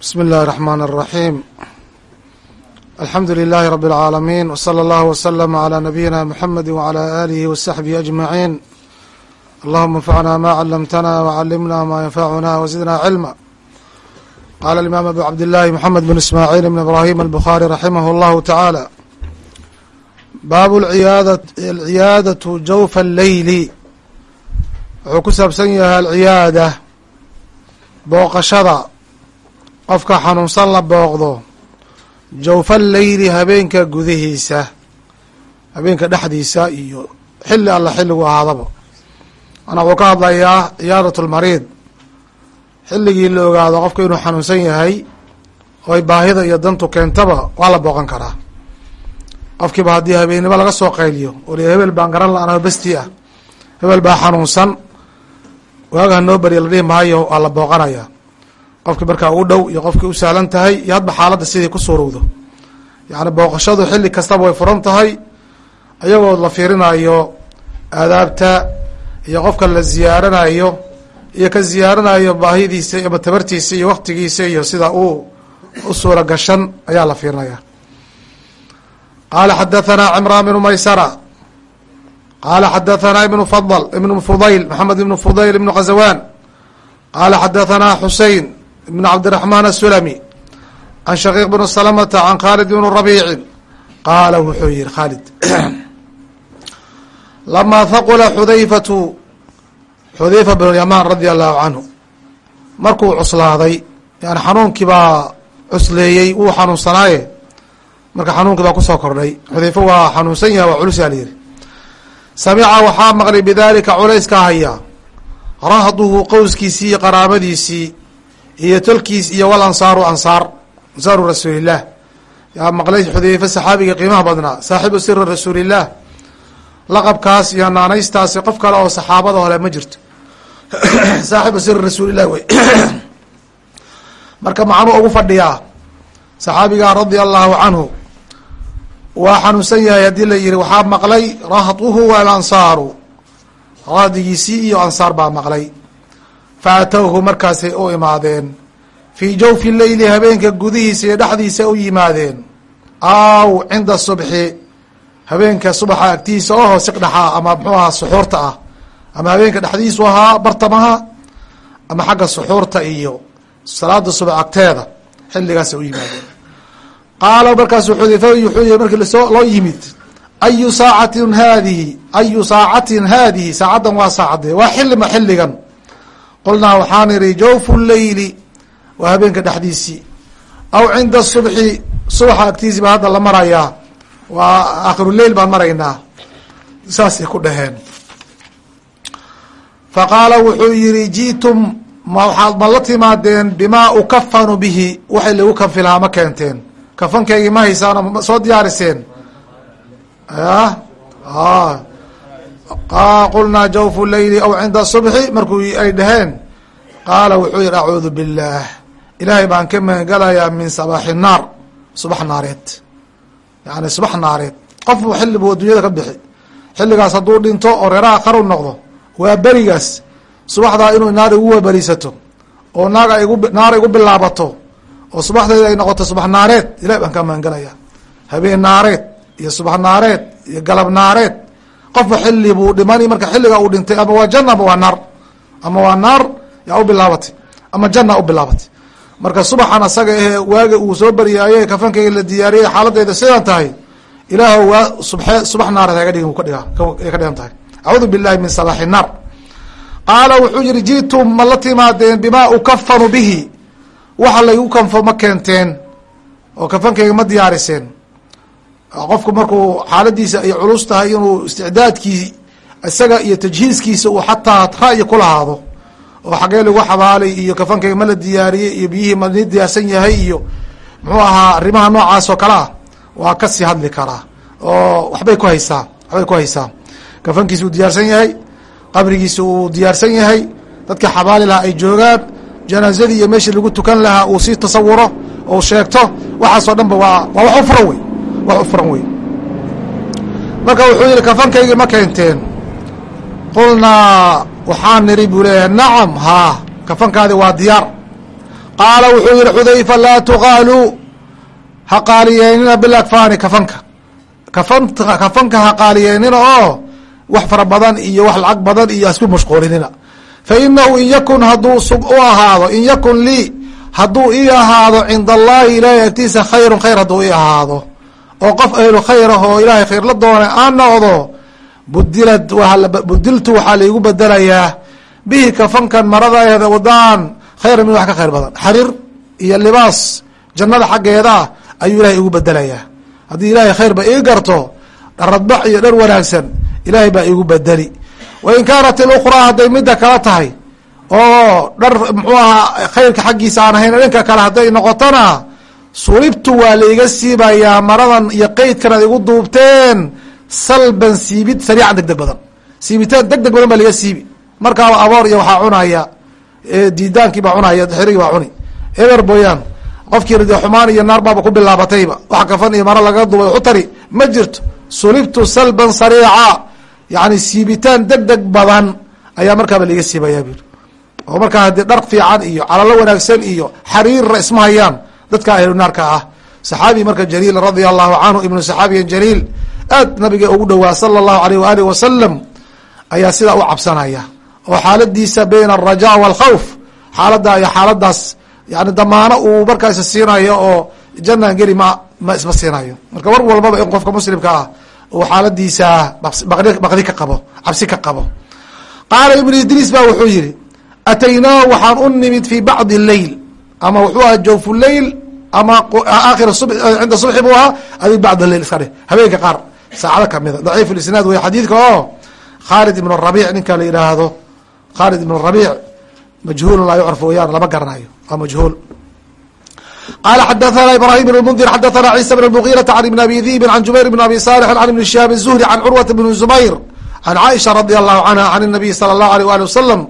بsم الlh الرحmن الرحيم الحمdu للh رب العاalمين وصلى الله وسلم على نبيinا محمد وعلى آله وصحبه أجمعين اللهma انفعna ma علمتna وعلمna ma ينfعna وزدna علما qال الإمام أبو عبد اللh محمد بن اسماعيل بن إبراهيم البخاري رحimه الله تعالى bab العiyaadaة jوف الleyl wuxuu ku saabsan yahay alciyaada booqashada qofka xanuunsan la booqdo jawfa leyli habeenka gudihiisa habeenka dhexdiisa iyo xilli alla xilligu ahaadaba. Ana wuxuu ka hadlayaa ciyaadat lmariid xilligii la ogaado qofka inuu xanuunsan yahay oy baahida iyo dantu keentaba waa la booqan karaa. Qofkiiba haddii habeennimo laga soo qayliyo oo l hebel baan garan la anaa bestii ah hebel baa xanuunsan waagaa noo beriya la dhihi maayo waa la booqanaya qofkii markaa u dhow iyo qofkii u sahlan tahay iyo hadba xaaladda sidii ku suurowdo. Yacni booqashadu xilli kastaba way furan tahay ayagoo la fiirinayo aadaabta iyo qofka la ziyaaranayo iyo ka ziyaaranayo baahidiisa ama tabartiisa iyo waktigiisa iyo sida uu u suura gashan ayaa la fiirinaya. Qaala xadathana cimraan bnu maysara. Qaala xadathana ibnu fadl ibnu fudayl maxamed ibnu fudayl ibnu khazawaan qaala xadathana xusein ibn cabdiraxmaan asulami can shaqiiq bn salamata can khaalid bn rabiicin qaala wuxuu yihi khaalid lamaa haqula xudayfatu xudayfa bn yamaan radia allahu canhu markuu cuslaaday yani xanuunkii baa cusleeyey wuu xanuunsanaaye marka xanuunkii baa ku soo kordhay xudayfa waa xanuunsan yahay waa culus yaa layihi samica waxaa maqlay bidalika culayska haya rahduhu qowskiisii iyo qaraabadiisii iyo tolkiis iyo wal ansaaru ansaar. Ansaaru rasuulilah yaa maqlay xudayfe saxaabiga qiimaha badnaa. Saaxibu siri rasuulilah laqabkaas iyo naanaystaasi qof kale oo saxaabada hole ma jirto. Saaxibu siri rasuulilah wey. Marka macnuu ugu fadhiyaa saxaabigaa radia allahu canhu waa xanuunsan yahay haddii la yihi waxaa maqlay rahduhu walansaaru rahdigiisii iyo ansaar baa maqlay fa atowhu markaasay u imaadeen. Fii jawfi leyli habeenka gudihiisa iyo dhexdiisa u yimaadeen. Aw cinda subxi. Habeenka subaxa agtiisa oho siqdhaxa ama muxuu ahaa suxuurta ah. Ama habeenka dhexdiisu ahaa bartamaha ama xagga suxuurta iyo salaada subax agteeda xilligaasa u yimaadeen. Qaala markaasu xudayfa wuxuu yihi markii la soo loo yimid ayu saacatin haadihi ayu saacatin haadihi saacaddan waa saacadee waa xilima xilligan qulnaa waxaan idhi jawfu leyli waa habeenka dhexdiisii aw cinda subxi subaxa agtiisii baa hadda la marayaa. Waa aakhiruleil baan maraynaa. Saasay ku dhaheen. Fa qaala wuxuu yihi ji'tum ma waxaad ma la timaadeen bimaa ukafanu bihi waxay lagu kanfi ma keenteen. Kafankaygii ma haysaano ma soo diyaariseen qulnaa jawfu leyli aw cinda subxi markuu ay dhaheen qaala wuxuu yihi acuudu billaah. Ilaahay baan ka magangalayaa min sabaaxi naar subax naareed. Yani subax naareed. Qof buu xilli buu addunyada ka bixi xilligaas hadduu dhinto oo reeraha qaru noqdo waa berigaas subaxdaa inuu naar igu waberisato oo naag ay naar igu bilaabato oo subaxdeeda ay noqoto subax naareed ilahay baan ka magangalayaa habeen naareed iyo subax naareed iyo galab naareed qofba xilli buu dhimani marka xilliga uu dhintay ama waa janna ama waa naar ama waa naar yaa u bilaabatay ama janna u bilaabatay marka subaxan asaga ehe waaga uu soo baryaaye kafankayga la diyaariyey xaaladeyda sidan tahay ilaah waa subxe subax naareed haga dhigin kadhiga ay ka dhigan tahay. Acuudu billahi min salaaxi naar. Qaala wuxuu yihi ji'tum ma la timaadeen bimaa ukafanu bihi? Waxa laygu kanfo ma keenteen oo kafankayga ma diyaariseen qofku markuu xaaladiisa ay culus tahay inuu isticdaadkii isaga iyo tajhiiskiisa uu xataa ra'yi ku lahaado oo xagee lagu xabaalay iyo kafankayga ma la diyaariyey iyo biyihii ma diyaarsan yahay iyo muxuu ahaa arrimaha noocaas oo kale ah waa ka sii hadli karaa oo waxbay ku haysaa waxbay ku haysaa. Kafankiisa uu diyaarsan yahay qabrigiisa uu diyaarsan yahay dadka xabaali lahaa ay joogaan janaazadii iyo meeshii lagu tukan lahaa uu sii tasawuro ou sheegto waxaasoo dhan ba waa waa wax u furan wey wax u furan wey marka wuxuu yihi kafankaygii ma keenteen. Qulnaa waxaan niri buu leeyahay nacam haa kafankaadi waa diyaar. Qaala wuxuu yihi xudayfa laa tuqaaluu ha qaaliyeynina bilakfaani kafanka. Kafan kafanka ha qaaliyeynina oo wax fara badan iyo wax lacag badan iyo hasku mashquulinina. Fa inahu in yakun hadduu sug u ahaado in yakun lii hadduu ii ahaado cinda allahi ilaahay agtiisa khayrun khayr hadduu ii ahaado oo qof ahlu khayr ah ilaahay khayr la doonay aan noqdo budilad budiltu waxaa laigu bedelayaa bihi kafankan maradaeeda wadaan khayra min wax ka khayr badan. Xariir iyo libaas jannada xaggeeda ah ayuu ilahay igu bedelayaa. Haddii ilaahay khayrba ii garto dharadbax iyo dhar wanaagsan ilaahay baa igu bedeli. Wain kaanat ilukhraa hadday midda kala tahay oo dhar muxuu ahaa khayrka xaggiisa aan ahayn dhanka kale hadday noqotona sulibtu waa laiga siibayaa maradan iyo qeydkan ad igu duubteen. Salban siibid sariican deg deg badan. Siibitaan deg deg badan baa laga siibi. Markaaba aboor iyo waxaa cunaya diidaankii baa cunaya xirigii baa cuni. Eber boyaan qofkii ride xumaan iyo naar baaba ku bilaabatayba. Wax kafan iyo maro laga duubay waxu tari ma jirto sulibtu salban sariica. Yani siibitaan deg deg badan ayaa markaaba laiga siibayaa buri oo markaa haddii dhar fiican iyo calalo wanaagsan iyo xariirra isma hayaan dadka ahlu naarka ah. Saxaabi marka jaliil radia allahu canhu ibnu saxaabiyan jaliil aad nabiga ugu dhowaa sala allahu alayh waaalih wasalam ayaa sidaa u cabsanaya. Oo xaaladiisa bayna alraja walkhawf xaalada iyo xaaladaas yani damaano uu markaas siinayo oo janaan geli ma ma isma siinayo. Marka war walbaba in qofka muslimka ah uu xaaladiisa baqdi ka qabo cabsi ka qabo. Qaala ibnu idriis ba wuxuu yihi ataynaa waxaan u nimid fi bacdi leyl ama wuxuu ahaa jawfu leyl ama aakhir cinda subxi buu ahaa adi bacd leyl iska dheh. Habeenka qaar saacado kamida daciif isnaad wey xadiidka oo khaalid ibn rabic ninka la yidhaahdo. Khaalid ibn rabic majhuulun laa yucraf weyaan lama garanayo. Waa majhuul. Qala xadathana ibrahim bn mundir xadathana ciisa bn mugiirata an ibn abi dibin an jubayr bn abi salixin an ibn shihaab zuhri an curwata bn zubayr an caaisha radi allahu canha an nabiy sala allahu alيh ali wasalam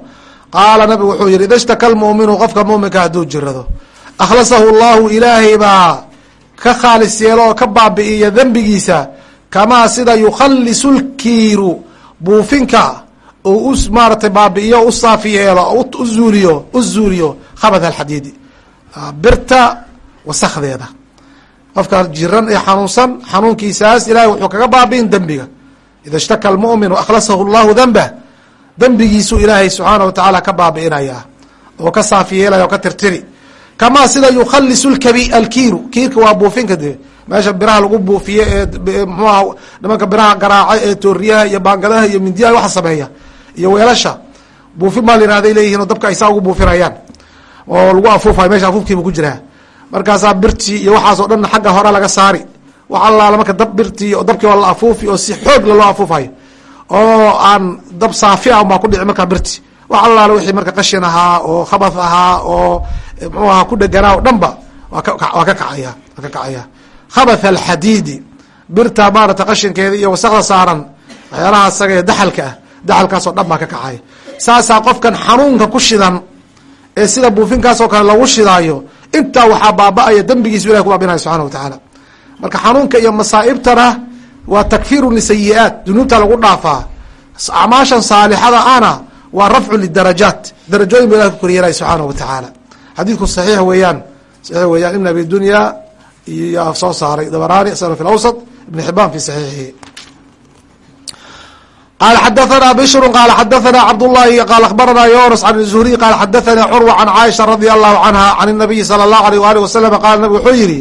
qaala nabigu wuxuu yihi ida shtaka lmu'minu qofka muminka hadduu jirado. Akhlasahu llahu ilaahay baa ka khaalis yeelo oo ka baabi'iya dembigiisa kamaa sida yukhalisu lkiiru. Buufinka uu u maaratay baabi'iyo u saafi yeelo u zuuliyo u zuuliyo khabad alxadiidi birta wasakdeeda qofka jiran ee xanuunsan xanuunkiisaas ilahay wuxuu kaga baabi'in dembiga. Ida shtaka lmu'minu akhlasahu llahu denbah dembigiisu ilaahay subxaana wa tacaala ka baabi'inaya oo ka saafi yeelaya oo ka tirtiri. Kamaa sida yukhalisu lkabi alkiiru. Kiirka waa buufinka de meesha biraha lagu buufiye ee mxuaha nimanka biraha garaaca ee tooriyaha iyo baangadaha iyo mindiyaha waxa sameeya iyo weelasha. Buufin baa la yihahday leeyihiin oo dabka ay saa ugu buufinayaan oo lagu afuufayo meesha afuufkiibu ku jiraa markaasaa birtii iyo waxaas oo dhan xagga hore laga saari. Wax allaala marka dab birtii dabkii waa la afuufi oo si xoogla loo afuufayo oo aan dab saafi ah baa ku dhici markaa birti. Wax allaala wixii marka qashin ahaa oo khabath ahaa oo mxuu ahaa ku dheganaa o dhan ba waa ka kacaya waa ka kacaya khabath alxadiidi birta maarata qashinkeeda iyo wasakda saaran waxyaalaha isaga ee daxalka ah daxalkaasoo dhan baa ka kacaya saasaa qofkan xanuunka ku shidan ee sida buufinkaasoo kale lagu shidaayo intaa waxaa baaba-aya dembigiisu ilahi ku baabinaya subxana wa tacaala. Marka xanuunka iyo masaa'ibtana waa takfiiru lisayi-aat dunuubta lagu dhaafaa. Acmaashan saalixada ana waa rafcu lidarajaat darajooyin ba ilah ku koryeelaya subxaana wa tacaala. Xadiidku saxiix weeyaan. Saxiix weeyaan. Ibn abi dunya iyo soo saaray. Dabarani isagoo fi lawsat ibn xibaan fi saxiixihi. Qala xadathana bishru qala xadathana cabdullahi qala akhbarana yunus can zuhriy qala xadathana curwa can caaisha radia allahu canha can nabiyi sala allahu alayh waalih wasalam qala nabig wuxuu yihi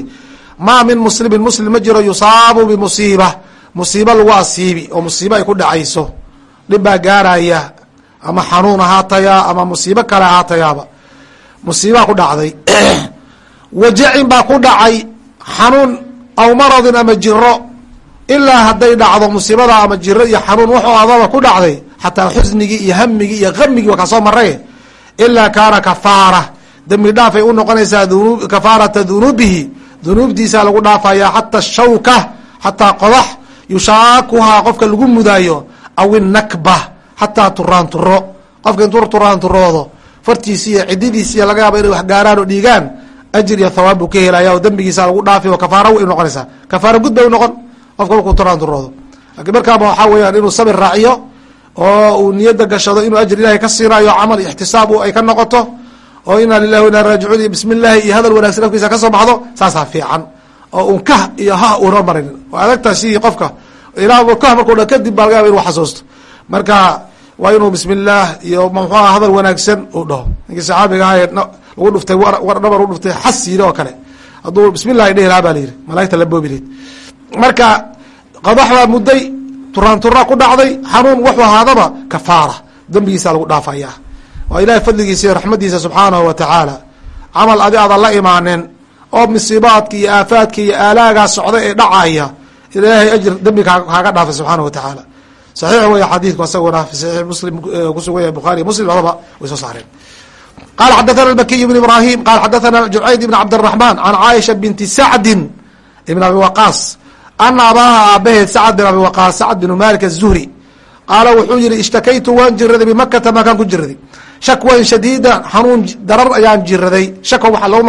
maa min muslimin muslim ma jiro yusaabu musiibo lagu asiibi oo musiibo ay ku dhacayso. Dhib baa gaaraya ama xanuun ahaataya ama musiibo kale ahaatayaaba. Musiibaa ku dhacday. Wajacin baa ku dhacay xanuun aw maradin ama jiro ilaa hadday dhacdo musiibada ama jiro iyo xanuun wuxuu adaba ku dhacday xataa xusnigii iyo hamigii iyo kamigii waa ka soo maray ilaa kaana kafaara. Dembi dhaafay u noqonaysaa kafaarata dunuubihi. Dunuubtiisa lagu dhaafaya xata shawka xataa qodax yushaakuhaa qofka lagu mudaayo aw inakba xataa turaan turo qofka intuu turaan turoodo fartiisi iyo iyo laga yaaba inay wax gaaraan oo dhiigaan ajir iyo thawaab buu ka helaya oo dembigiisa lagu dhaafi oo kafaara way noqonaysaa. Kafaara gud bay noqon qofka markuu turaan turoodo laakiin markaaba waxaa weeyaan inuu sabir raaciyo oo uu niyada gashado inuu ajir ilahay ka siinayo camal ixtisaab ay ka noqoto oo inaa lilahi wa raajicuun iyo bismi illaahi iyo hadal wanaagsan afkiisa ka soo baxdo saasaa fiican oo un kah iyo ha una marin oo adagtaa sidii qofka ilaa kah markuu dha kadib baa laga yaba inu xasuusto. Marka waa inuu bismi illaah iyo muxuuha hadal wanaagsan uu dhaho. Ninkii saxaabiga aha ee lagu dhuftay war dhabar u dhuftay xas yidhi oo kale. Hadduu bismi illahi lahaa ba la yidhi malaigta la boobi lahed marka qodax baa mudday turaan tura ku dhacday xanuun wuxuu ahaadaba kafaara dembigiisa lagu dhaafaya. Waa ilahay fadligiisa iyo raxmadiisa subxaanahu wa tacaala. Camal adi aadan la imaaneen oo misiibaadka iyo aafaadka iyo aalaagaa socda ee dhacaya ilaahay ajr dembi kaaga dhaafa subxaana watacaala saxiix wey xadiidku asaguna fi saxiix muslim kusugan yahay bukhari muslim labadaba way soo saareen. Qala xadathana makiy bn ibrahim qala xadathana jucayd ibn cabdiraxman can caaisha binti sacdin ibn abi waqaas ana abaaha aabaheed sacd bin abi waqaas sacd binu maalik azuhri qaala wuxuu yihi ishtakaytu waan jiraday bimakata maakaan ku jiraday shakwan shadiida xanuun darar ayaan jiraday shako waxaa lagu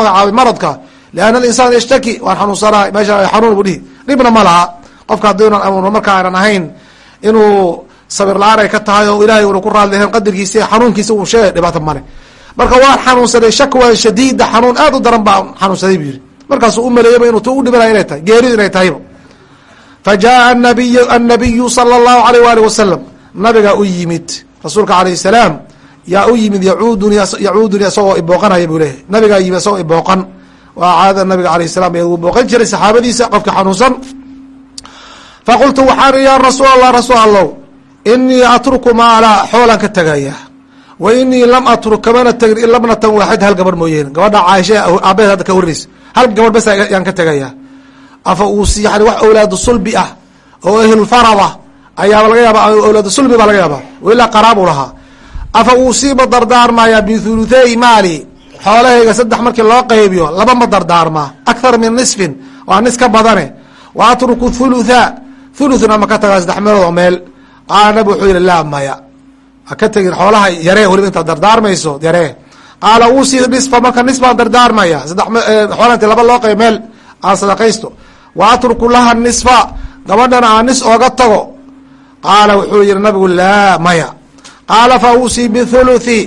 liana alinsaan yashtaki waan xanuunsanahay meesha xanuun buu dhihi dhibna ma laha qofka haddii unan amuurno marka aynan ahayn inuu sabir la'aan ay ka tahay oo ilaahay una ku raadlihan qadarkiisa xanuunkiisa uu sheegay dhibaata male marka waan xanuunsaday shakwan shadiida xanuun aad u daran baa xanuunsaday buu yidhi markaasuu u maleeyeyba inuu tu u dhibanay inay tahay geeridu inay tahayba fa jaaa nabiy annabiyu sala allahu alayh waali wasalam nabigaa u yimid rasuulka calayh salaam yaa u yimid yacuuduni yacuuduni isagoo waa caadada nabiga alayh salam uu booqan jiray saxaabadiisa qofka xanuunsan. Faqultu waxaan ya rasuul allah rasuul allow inii atruku maala xoolaan ka tegaya wa inii lam atruk kamana tegin in labnatan waaxid hal gabar mooyeene gabadha caaisha aabaheed hadda ka warinaysa hal gabar bes yaan ka tegaya afa uusi yani wax awlaadu sulbi ah oo ehlulfarada ayaaba laga yaaba awlaadu sulbi baa laga yaaba ilaa qaraabu lahaa. Afa uusiiba dardaarmaya bithuluthey maali xoolahayga saddex markii loo qaybiyo laba ma dardaarmaa. Akthar min nisfin waa nis ka badane. Wa atruku thuluthna ma ka tagaa saddex meelood oo meel. Qaala nabi wuxuu yihi laa maya. Ha ka tegin xoolaha yaree weliba intaad dardaarmayso yaree. Qaala uusi nisfa marka nis baan dardaarmaya. Saddex xoolaha inti laba loo qayb meel aan sadaqaysto. Wa atruku laha nisfa gabadhana aan nis ooga tago. Qaala wuxuu yihi nabigu laa maya. Qaala fa uusi bithuluthi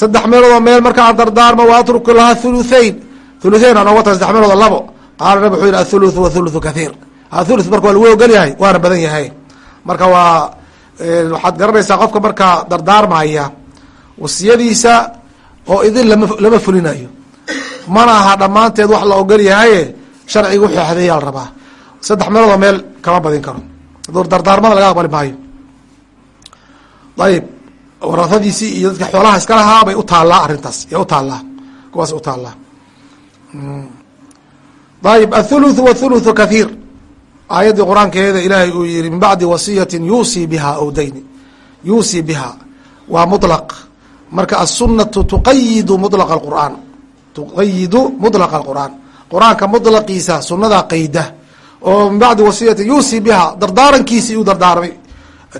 saddex meeloodoo meel marka aan dardaarmo wa atruku laha thuluthain thuluthain aan oga tago saddex meeloodoo labo. Qaala nabig wuxuu yihi athuluthu wathuluthu kathiir. Athuluth marka waa lagu ogol yahay waana badan yahay. Marka waa waxaad garanaysaa qofka markaa dardaarmaya wasiyadiisa oo idin lama lama fulinayo. Mana aha dhammaanteed wax la ogol yahaye sharciga wuxuu xadeeyaa la rabaa. Saddex meeloodoo meel kama badin karo. Dardaarmada laga aqbali maayo. Ayib warafadiisii iyo dadka xoolaha iska lahaa bay utaalaa arrintaas y utaalaa kuwaas utaalaa hmm. ayb athuluthu wthuluthu kathiir. Aayaddii qur'aankeeda ilaahay uu yihi min bacdi wasiyatin yuusii bihaa ow dayni. Yuusii bihaa waa muطlaq marka asunatu tuqayidu mulaqa qur'aan tuqayidu mulaqa qur'aan qur'aanka mulaqiisa sunadaa qayda. Oo min bacdi wasiyatin yuusii bihaa dardaarankiisii u dardaarmay.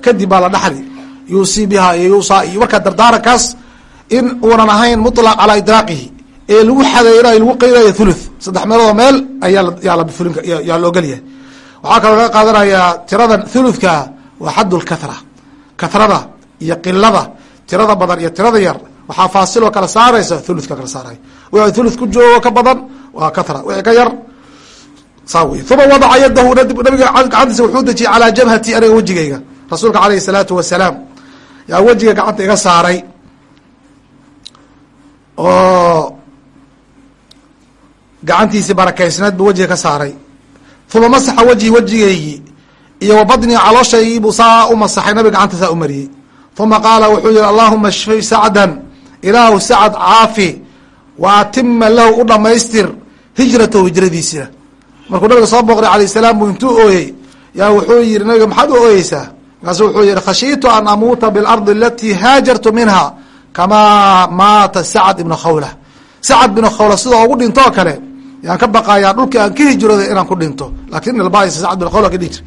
Kadib baa la dhaxli yuusii biha iyo yuusaa iyo marka dardaarankaas in uunan ahayn muطlaq calaa idraaqihi ee lagu xadeynayo lagu qeydayo thuluth saddex meeloodoo meel ayaa yaa la fulin yaa la ogolyahay waxaa kaloo laga qaadanayaa tiradan thuluthka waa xad lkathra iyo qilada tirada badan iyo tirada yar waxaa faasiloo kala saaraysa thuluthka kala saaraya. Wixii thuluth ku joogo ka badan waa kathra wixii ka yar saa wey uma wadaca yadahu nabiga gacantiisa wuxuu dejiyey calaa jabhati aniga wejigayga rasuulka alayhi salaatu wasalaam yaa wejiga gacanta iga saaray. Oo gacantiisii barakaysneed buu wejiga ka saaray. Uma masaxa wejhi wejigaygii iyo wa badnii calooshaygi buu saa u masaxay nabiga gacanta saa u mariyey. Uma qaala wuxuu yihi allahuma shfi sacdan ilaahu sacad caafi wa atima lahu u dhamaystir hijratahu hijradiisina. Markuu nabiga soo booqday alayh salaam buu intuu ooyey. Yaa wuxuu yihi nabiga maxaad u ooyeysaa markaasu wuxuu yihi khashiitu an amuuta biاlardi alatii haajartu minha kamaa maata sacad ibna khawla. Sacad ibna khawla sidoo ugu dhintoo kale yaan ka baqayaa dhulkii aan ka hijrooday inaan ku dhinto. Lakin ilbas sacad bin khawla ka dhihi jir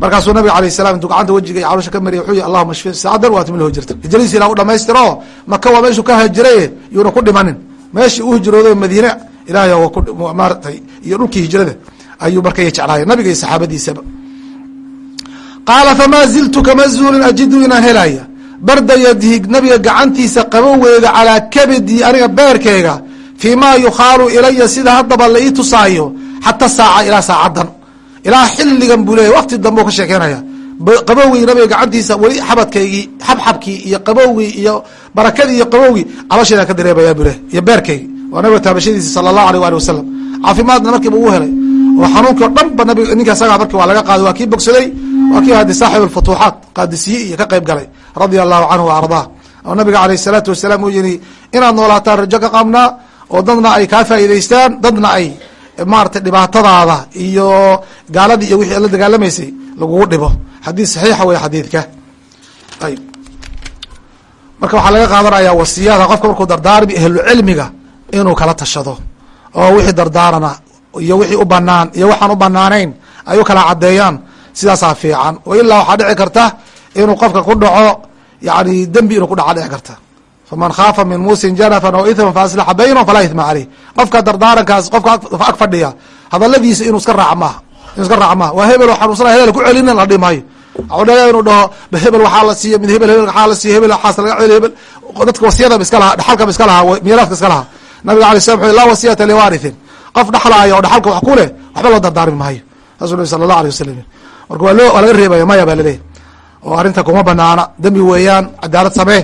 markaasuu nabiga alayh salam intuu gacanta wejiga iyo caloosha ka mariya wuxuu yihi allahuma shfi sacdan wa atim lahu hijrata hijradiisa ilah u dhamaystiro maka waa meeshuu ka hijiraye yuuna ku dhimanin. Meeshii u hijrooday madiine ilahay waa maaratay iyo dhulkii hijrada ayuu markay jeclaaya nabiga iyo saxaabadiisaba qaala famaa ziltu kama zuulin ajidu inaan helaya barda yadihi nabiga gacantiisa qabowgeeda calaa kabidi aniga beerkeyga fii ma yukhaalu ilaya sida haddaba la ii tusaayo xata saaca ilaa saacadan ilaa xilligan buu leeya waqti dambe ka sheekeynaya. Qabowgii nabiga gacantiisa weli xabadkaygii xabxabkii iyo qabowgii iyo barakadii iyo qabowgii calosheeda ka dareemaya buu leh iyo beerkeygi waa nabiga taabashadiisi sala allahu aleyh waali wasalam caafimaadna markiiba uu helay oo xanuunkii o dhan ba nabig ninka isagaa marki waa laga qaaday waa kii bogsaday waa kii hadi saaxib alfutuuxaat qaadisiye iyo ka qayb galay radia allahu canhu wa oo nabiga aleyh salaatu wasalaam uu yihi inaad noolaataan rajo ka qabnaa oo dadna ay kaa faa'iidaystaan dadna ay maratay dhibaatadaada iyo gaaladii iyo wixii la dagaalamaysay lagugu dhibo. Xadiid saxiixa wey xadiidka. Ayb marka waxaa laga qaadanaya wasiyada qofka markuu dardaarmi ahlucilmiga inuu kala tashado oo wixii dardaarana iyo wixii u banaan iyo waxaan u banaanayn ay u kala cadeeyaan sidaasaa fiican. O ilaa waxaa dhici karta inuu qofka ku dhaco yani dembi inuu ku dhaca dhici karta. Faman khaafa min muusin janafan aw ithman faaslaxa baynahum falaa ithma caleyh qofka dardaarankaas qofka ag fadhiya hadaladiisa inuu iska raac maaha inuu iska raac maaha. Waa hebel oo xanuunsana hebel ku celina la dhihi maayo dhega inuu dhaho hebel waxaa la siiya mid hebel hebel waxaa la siiya hebel waxaas laga celi hebel. Dadka wasiyadaba iska lahaa dhaxalkaba iska lahaa miiraadka iska lahaa. Nabiga alay slam wuxu laa wasiyata liwarithin qof dhexlaaya oo dhexalka wax ku leh waxba loo dardaarmi maayo. Saasuu nabi sala allah alay wasalam marka waa loo waa laga reebaya maya baa laleeyahy oo arrinta kuma banaana. Dembi weeyaan cadaalad samee.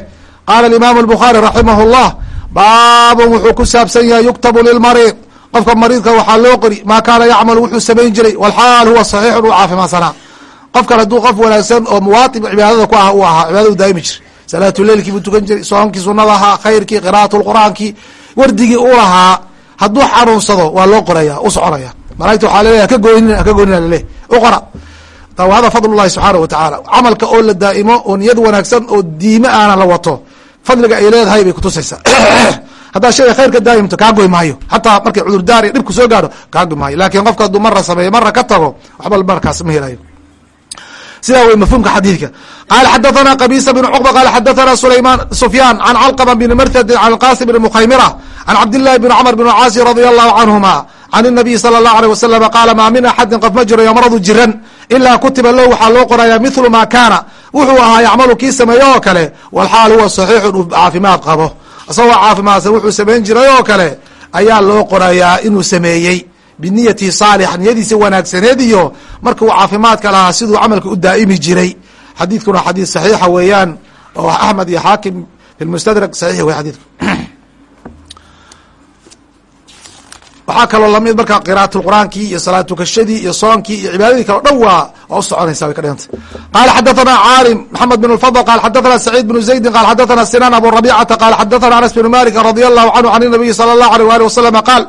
Qaala alimaamu albukhaari raximah llah baabun wuxuu ku saabsan yahay yuktabu lilmariid. Qofka mariidka waxaa loo qori maa kaana yacmalu? Wuxuu samayn jiray walxaal huwa saxiixun u caafimaadsanaa qofkan hadduu qof wanaagsan oo muwaatib cibaadada ku ah uu ahaa cibaadada u daa'imi jiray. Salaatu buu tukan jiray soomkii sunnada ahaa khayrkii qiraa'atu lqur-aankii wardigii u lahaa hadduu xanuunsado waa loo qoraya u soconaya malaigta waxaa laleeya haka goynin haka goynina laleh u qora. Hada fadl llahi subxaanahu watacaala camalka oo la daa'imo oo niyad wanaagsan oo diime aana la wato fadliga ay leedahay bay kutusaysaa haddaa shayga khayrka daa'imto kaa goy maayo. Xataa markay cudurdaar iyo dhibku soo gaadho kaa goy maayo. Lakin qofka hadduu mara sameeyo mara ka tago waxba markaas ma helayo sidaa wey mafhumka xadiidka qaala xadathana qabisa bn cqba qala xadathana sulayman sufyaan can calqama bn martadi can qasim bn mukhaymira can cabdillahi bn cmr bn caasi radi allahu canhuma can الnabiy salى الlahu alيه wasalam qaala maa min axadin qof ma jiro yamradu jiran ilaa kutiba low waxaa loo qoraya mithlu ma kaana wuxuu ahaa yacmalu kii sameeye oo kale walxaal huwa saxiixun uu caafimaad qabo isagoo caafimaadsan wuxuu samayn jiray oo kale ayaa loo qorayaa inuu sameeyey biniyati saalixa niyadiisa wanaagsaneed iyo marka uu caafimaadka lahaa siduu camalka u daa'imi jiray. Xadiidkuna xadiid saxiixa weeyaan oo axmed iyo xaakim fi mustadrak saxiix wey xadiidku. Waxaa kaloo la mid marka qira'at qur'aankii iyo salaat tukashadii iyo soonkii iyo cibaadadii kale dhan waa waa u soconaysa way ka dhiganta. Qala xadathana caalim maxamed bin lfadl qala xadathana saciid bnu zaydin qala xadathana sinan abu rabicata qala xadathana anas bn malik radi allahu canhu can nabiyi sala allahu alيh wali wasalama qaal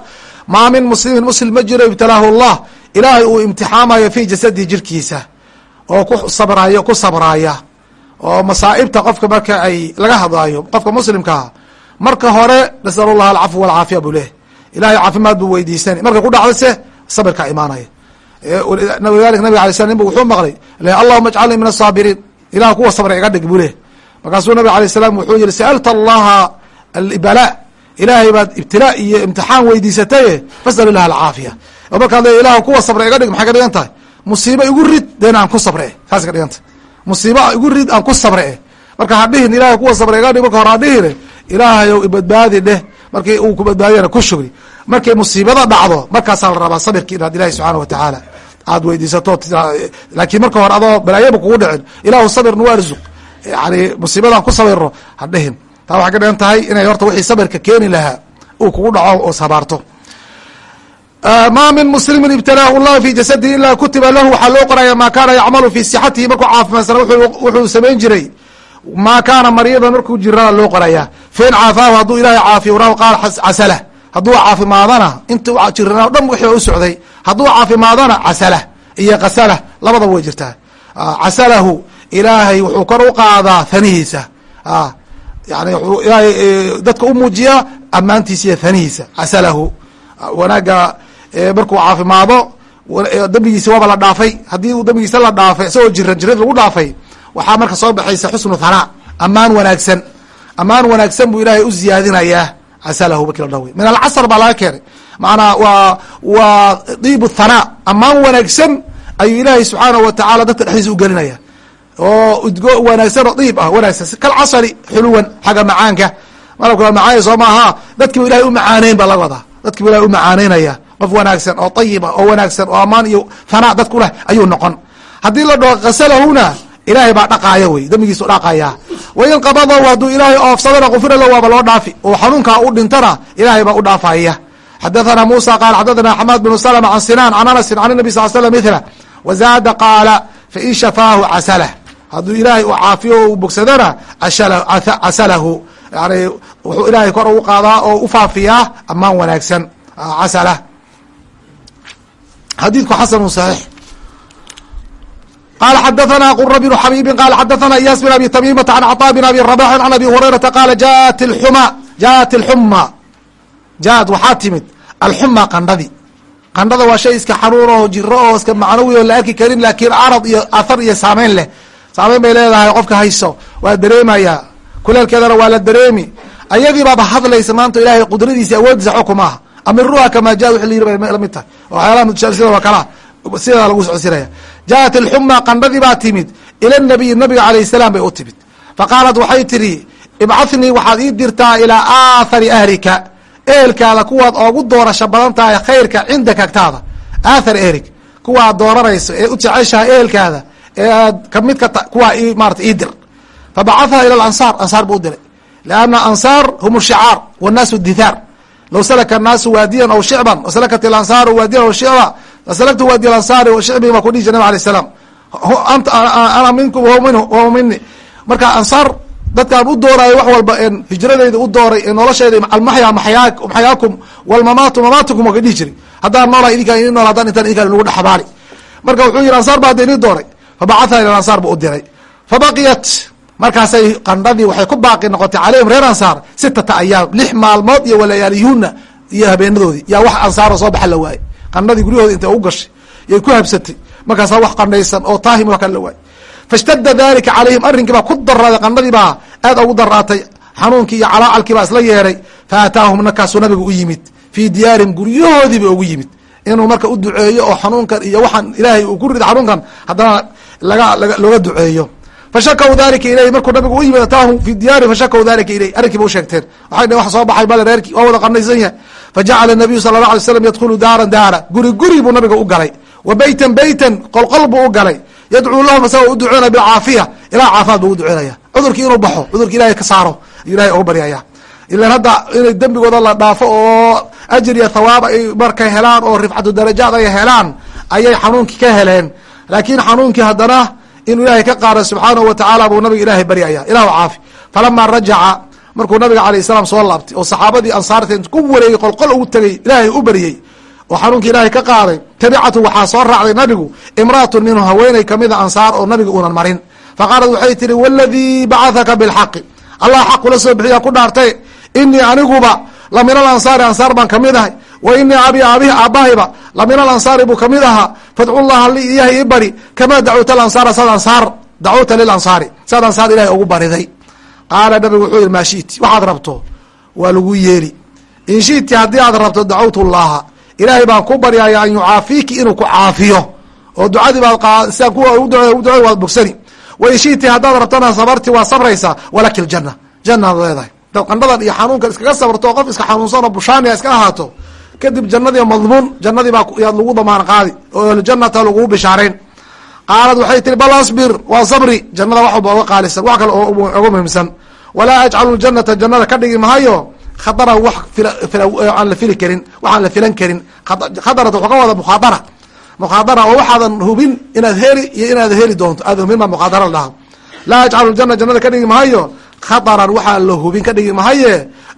maa min muslimin muslim ma jiro ibtalaahu llah ilaahay uu imtixaamayo fi jasadihi jirkiisa oo ku sabraayo ku sabraaya oo masaa'ibta qofka marka ay laga hadlaayo qofka muslimkaa marka hore nasal llah alcafw walcaafiya buu leh ilahay caafimaad buu weydiisanay markay ku dhacdo se sabirkaa imaanaya. Lidalika nabig alay slam ninbu wuxuu maqlay allahuma ajcalnii min asaabiriin ilah kuwa sabra iga dhig buu leh markaasuu nabig alay salam wuxuu yihi sa'alta allaha albala ilaahay baad ibtilaa iyo imtixaan weydiisataye fasal ilah alcaafiya oo markaad le ilah kuwa sabra iga dhig maxay ka dhigan tahay? Musiibo igu rid deen aan ku sabre saas ka dhiganta. Musiibo igu rid aan ku sabre marka hadhihin ilahay kuwa sabra iga dhig marka hore hadhihine ilaahayow ibadbaadi dheh. Markii uu ku badbaadiyana ku shugri markay musiibada dhacdo markaasaa la rabaa sabirki inaad ilahi subxaana watacaala aad weydiisato laakiin marka hore adoo balaayaba kugu dhicin. Ilaahu sabir nu arzuq yani musiibadaan ku sabiro hadhihin taa waxay ka dhigan tahay inay horta wixii sabirka keeni lahaa uu kugu dhaco oo sabaarto. Ma min muslimi ibtalaahu llah fi jasadihi ila kutiba lahu. Waxaa loo qoraya ma kaana yacmalu fi sixatihi? Markuu caafimaadsan wuxuu samayn jiray. Ma kaana mariidan markuu jirana loo qoraya fain caafaahu hadduu ilahay caafiyo? Nahu qaal casala. Hadduu caafimaadana inta jirana o dhan wixii u socday. Hadduu caafimaadana casala iyo kasala labadaba way jirtaa. Casalahu ilaahay wuxuu kor u qaadaa hanihiisa yani ilaahay dadka u muujiyaa ammaantiisa iyo hanihiisa casalahu wanaaga markuu caafimaado dambigiisa waaba la dhaafay. Haddii uu dambigiisa la dhaafay isagoo jiran jirad lagu dhaafay waxaa marka soo baxaysa xusnu hanaa ammaan wanaagsan. Ammaan wanaagsan buu ilaahay u ziyaadinayaa casalahu markii la dhawy min alcasr baa laga keenay. Maanaa waa waa diib hanaa ammaan wanaagsan ayuu ilaahay subxaanahu watacaala dadka dhexdiisa u gelinaya oo udgo wanaagsan oo diib ah wanaagsan. Kalcasali xuluwan xagga macaanka. Malabka waa macaanay soo maaha. Dadkiiba ilahay u macaaneyn baa laga wadaa. Ilahay u macaaneynaya qof wanaagsan oo ayiba oo wanaagsan oo amaan iyo fanaa dadku leh ayuu noqon. Haddii la dhao kasalahuna ilaahay baa dhaqaaya wey dambigiisu dhaqaya wain qabadahu hadduu ilaahay oofsadana kufira la waaba loo dhaafi. Oo xanuunkaa u dhintana ilaahay baa u dhaafaya xadathana musa qaala xadathana xamaad bnu slma can sinan can anasin can nabi sal slam mila wazaada qaala fain shafaahu casalah hadduu ilaahay u caafiyo o u bogsadana casalahu yani wuxuu ilaahay kor ugu qaadaa oo ufaafiyaa amaan wanaagsan casala xadiidku xasanu صaxiix qala xadathana qura bnu xabiibi qala xadathana iyaas bin abi tamimata an caطaa bin abi rabaxin can abi hurayrata qaala jaat اxuma jaat اlxuma jaad waxaa timid alxuma qandhadi qandhada waa shay iska xanuun oo jiro oo iska macnawi oo la arki karin laakiin carad iyo athar iyo saameyn leh saameyn bay leedahay qofka hayso waa dareemaya. Kuleelkeedana waa la dareemi. Ayagii baaba hadlaysa maanta awoodiisa xog kuma aha. Amiruha kamaa ja wii layiri bay la mid tahay. Waxyaalaha mutashaabisada waa sidaa lagu socodsinaya jaءat اlxuma qandhadii baa timid. Ila nabiy nabiga alayh salaam bay u timid. Faqaalat waxay tidhi ibcathnii waxaad ii dirtaa ilaa aathari ahlika ehelkaada kuwaad oogu doorasho badan tahay khayrka cindaka agtaada aathar ehlik kuwaad dooranayso ee u jeceshahay ehelkaada kamidka kuwaa maarata ii dir. Fabacatha ila ansaar ansaar buu diray. Lanna ansaar hum shicaar wannaasu dithaar low salaka الnaasu waadiyan aw shicban wasalakat ilansaaru waadiyan aw shicba wasalaktu waadi ansaari shicbigi baa kudhihi jir nabig alay anta ana minkum wahu minhu wahu mini marka ansaar dadkaan u dooraayo wax walba en u dooray ee nolosheeda almaxya maxyaa maxyaakum walmamaatu mamaatukum waa ka dhihi jiri. Haddaan noolahay idinkaan idin nool haddaan intaan idinkaan nagu dhexabaali marka wuxuu yihi ansaar baa idin dooray fabacatha ila ansaar buu u diray fabaqiyat markaasay qandhadii waxay ku baaqi noqotay calayhim reer ansaar sitata ayaam lix maalmood iyo walayaaliyuuna iyo habeenadoodii yaa wax ansaaro soo baxa la waayey qandhadii guryahooda intay ugu gashay yay ku habsatay markaasaa wax qandhaysan oo taahim wax kale la waayey faاshtada dalika calayhim arrinkii baa ku daraaday qandhadii baa aad ugu daraatay xanuunkii iyo calaacalkii baa isla yeeray faataahum markaasuu nabigu u yimid fii diyaarihim guryahoodiiba ugu yimid inuu marka u duceeyo oo xanuunkan iyo waxaan ilaahay uu ku rida xanuunkan haddana laga looga duceeyo. Fashakw dalika ilayh markuu nabigu u yimid ataahum fi diyaari fashakw dalika ilayh arrinkii ba usheegteen waxay dhn wax soo baxay male reerkii waa wada qanaysan yahay. Fajacala nabiyu sala la alay slam yadkhulu daaran daara. Guri guri buu nabiga u galay. Wa beytan beytan qolqol buu u galay. Yadcuu lahum isagoo u duceynaya bilcaafiya. Ilaha caafimaad buu u duceynaya cudurkii inuu baxo cudurki ilahay ka saaro ayuu ilahay uga baryaya. Ilan hadda inay dembigooda la dhaafo oo ajir iyo thawaab ay markay helaan oo rifcatu darajaad ay helaan ayay xanuunkii ka heleen laakiin xanuunkii haddana inuu ilaahay ka qaado subxaanahu watacaala buu nabiga ilaahay baryaya ilahu caafi. Falamaa rajaca markuu nabiga alayh salaam soo laabtay oo saxaabadii ansaarta ku wareegay qolqol ugu tegey ilaahay u baryey oo xanuunkii ilaahay ka qaaday tabicatu waxaa soo raacday nabigu imra'atun minhu haweeney kamida ansaar oo nabiga uunan marin. Faqaalat waxay tihi waladii bacathaka bilxaqi. Allah xaq kula soo bixiya ku dhaartay. Inii aniguba la min alansaari ansaar baan ka mid ahay. Wa inii abi aabihi aabahayba la min alansaari buu ka mid ahaa. Fadcu iyahay i bari. Kamaa dacwta alansaara sad ansaar. Dacwta lilansaari saad ansaar ilahay ugu bariday. Qaala nabigu wuxuu yihi maa waxaad rabto? Waa lagu yeeli. In haddii aad rabto dacawtu ilaahay baan ku baryaya an yucaafiiki inuu ku caafiyo. Oo ducadii baad sidaa kuwa waad bogsani. Wain shiti haddaad rabtona sabarti waa sabraysaa walaki ljana janaad leedahay dad qandhadan iyo xanuunkan iskaga sabarto qof iska xanuunsan oo bushaaniya iska ahaato kadib jannadii madmuun jannadii baa yaad lagu damaan qaadi oo ahlujanata laguu bishaarayn qaalad waxay tihi bal asbir waa sabri. Jannada wax walba oga qaalisan wax kale oga muhimsan walaa ajcalu ljanata jannada ka dhigi mahayo khadara wax aan la fili karin waxaan la filan karin. Khadarata wuxuu ka wada mukhaadara. Mukhaadara oo waxaadan hubin inaad heli iyo inaad heli doonto. Aad hubin baa mukhaadara la laa ajcalu ljana jannada ka dhigi mahayo khadaran waxaan la hubin ka dhigi mahaye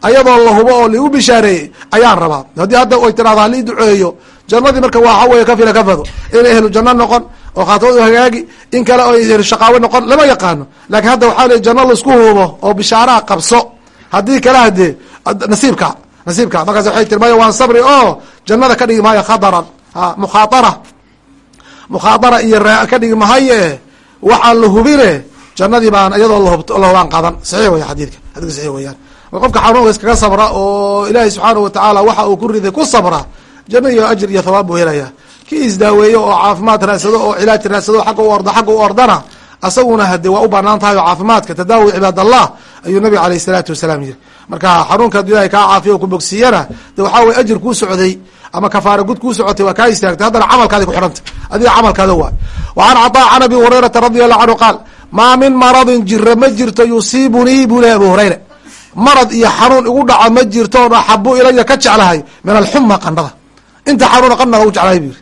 ayadoo la hubo oo ligu bishaareeyey ayaan rabaa. Haddii hadda ay tirahdo halii duceeyo jannadii marka waxa weye kafila kafado inay ehlu janno noqon oo khaatimadu hagaagi in kale oo ehlu shaqaawe noqon lama yaqaano. Laakiin hadda waxaa ley janno la isku hubo oo bishaaraha qabso. Haddii kale hadee nasiibka nasiibka. Markaas waxay tiri maya waan sabri oo jannada ka dhigi maayo khadaran mukhaadara mukhaadara iyo ka dhigi mahaye waxaan la hubine jannadii baan iyadoo lahubaan qadan saxiix weya xadiidka. Xadidka saxiix weyaan qofka xanuunka iskaga sabra oo ilaahay subxaana watacaala waxa uu ku riday ku sabra janno iyo ajir iyo thawaab buu helaya kii isdaaweeyo oo caafimaad raadsado oo cilaaj raadsado agga u orda xagga u ordana asaguna hade waa u bannaan tahay oo caafimaadka tadaawi cibaadallah ayuu nabiga aleyh salaatu wasalaam yiri. Marka xanuunka hadduu ilahay kaa caafiyo ku bogsiiyana de waxaa weye ajir kuu socday ama kafaara gud kuu socotay waa kaa istaagtay. Haddana camalkaadi ku xidhanta adiga camalkaada waay wa can caطaa can abi hurayrata radi allahu canhu qaal maa min maradin jira ma jirto yusiibunii buu leh abu hurayra. Marad iyo xanuun igu dhaco ma jirto oon axabu ilaya ka jeclahay min alxuma qandhada inta xanuuna qandhaga u jeclahay bu yiri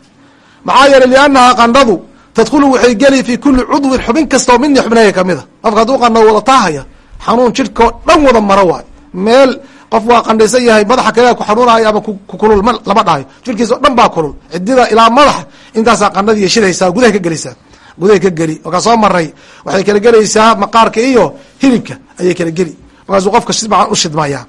maxaa yeeley liannaha qandhadu tadkhulu waxay geli fi kuli cudwin xubin kastao mini xubneeya kamida qofka hadduu qandhado wada taahaya xanuun jidhkao dhan wada maro waayo meel qof waa qandhaysan yahay madaxa kale ku xanuunayo ama kulul lama dhahayo jirkiisa o dhan baa kulul. Cidida ilaa madaxa intaasaa qandhadii shidaysaa gudahay ka gelaysaa gudahay ka geli. Wakaa soo maray waxay kala gelaysaa maqaarka iyo hilibka ayay kala geli. Markaasuu qofka shidmacan u shidmaya.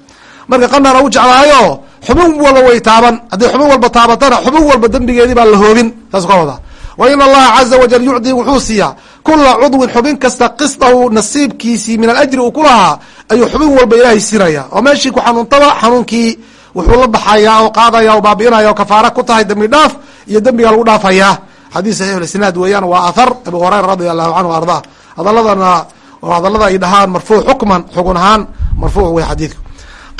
Marka qandhana u jeclaayo xubin walba way taaban. Haddii xubin walba taabatana xubin walba dembigeedii baa la hoogin saas ka wadaa wa in allaha caza wajal yucdi wuxuu siiyaa kula cudwin xubin kasta qisdahu nasiibkiisii min alajri uu ku ayuu xubin walba ilaahay sinaya oo meeshii ku xanuuntaba xanuunkii wuxuu la baxaya oo qaadaya o baabi'inaya oo kafaara ku tahay dembi dhaaf iyo dembiga lagu dhaafaya xadiis saxiix isnaad weeyaan waa athar abu hurayra radia allahu canhu ardaa hadaladana hadalada ay dhahaan marfuuc xukman xugun ahaan marfuuc wey xadiidku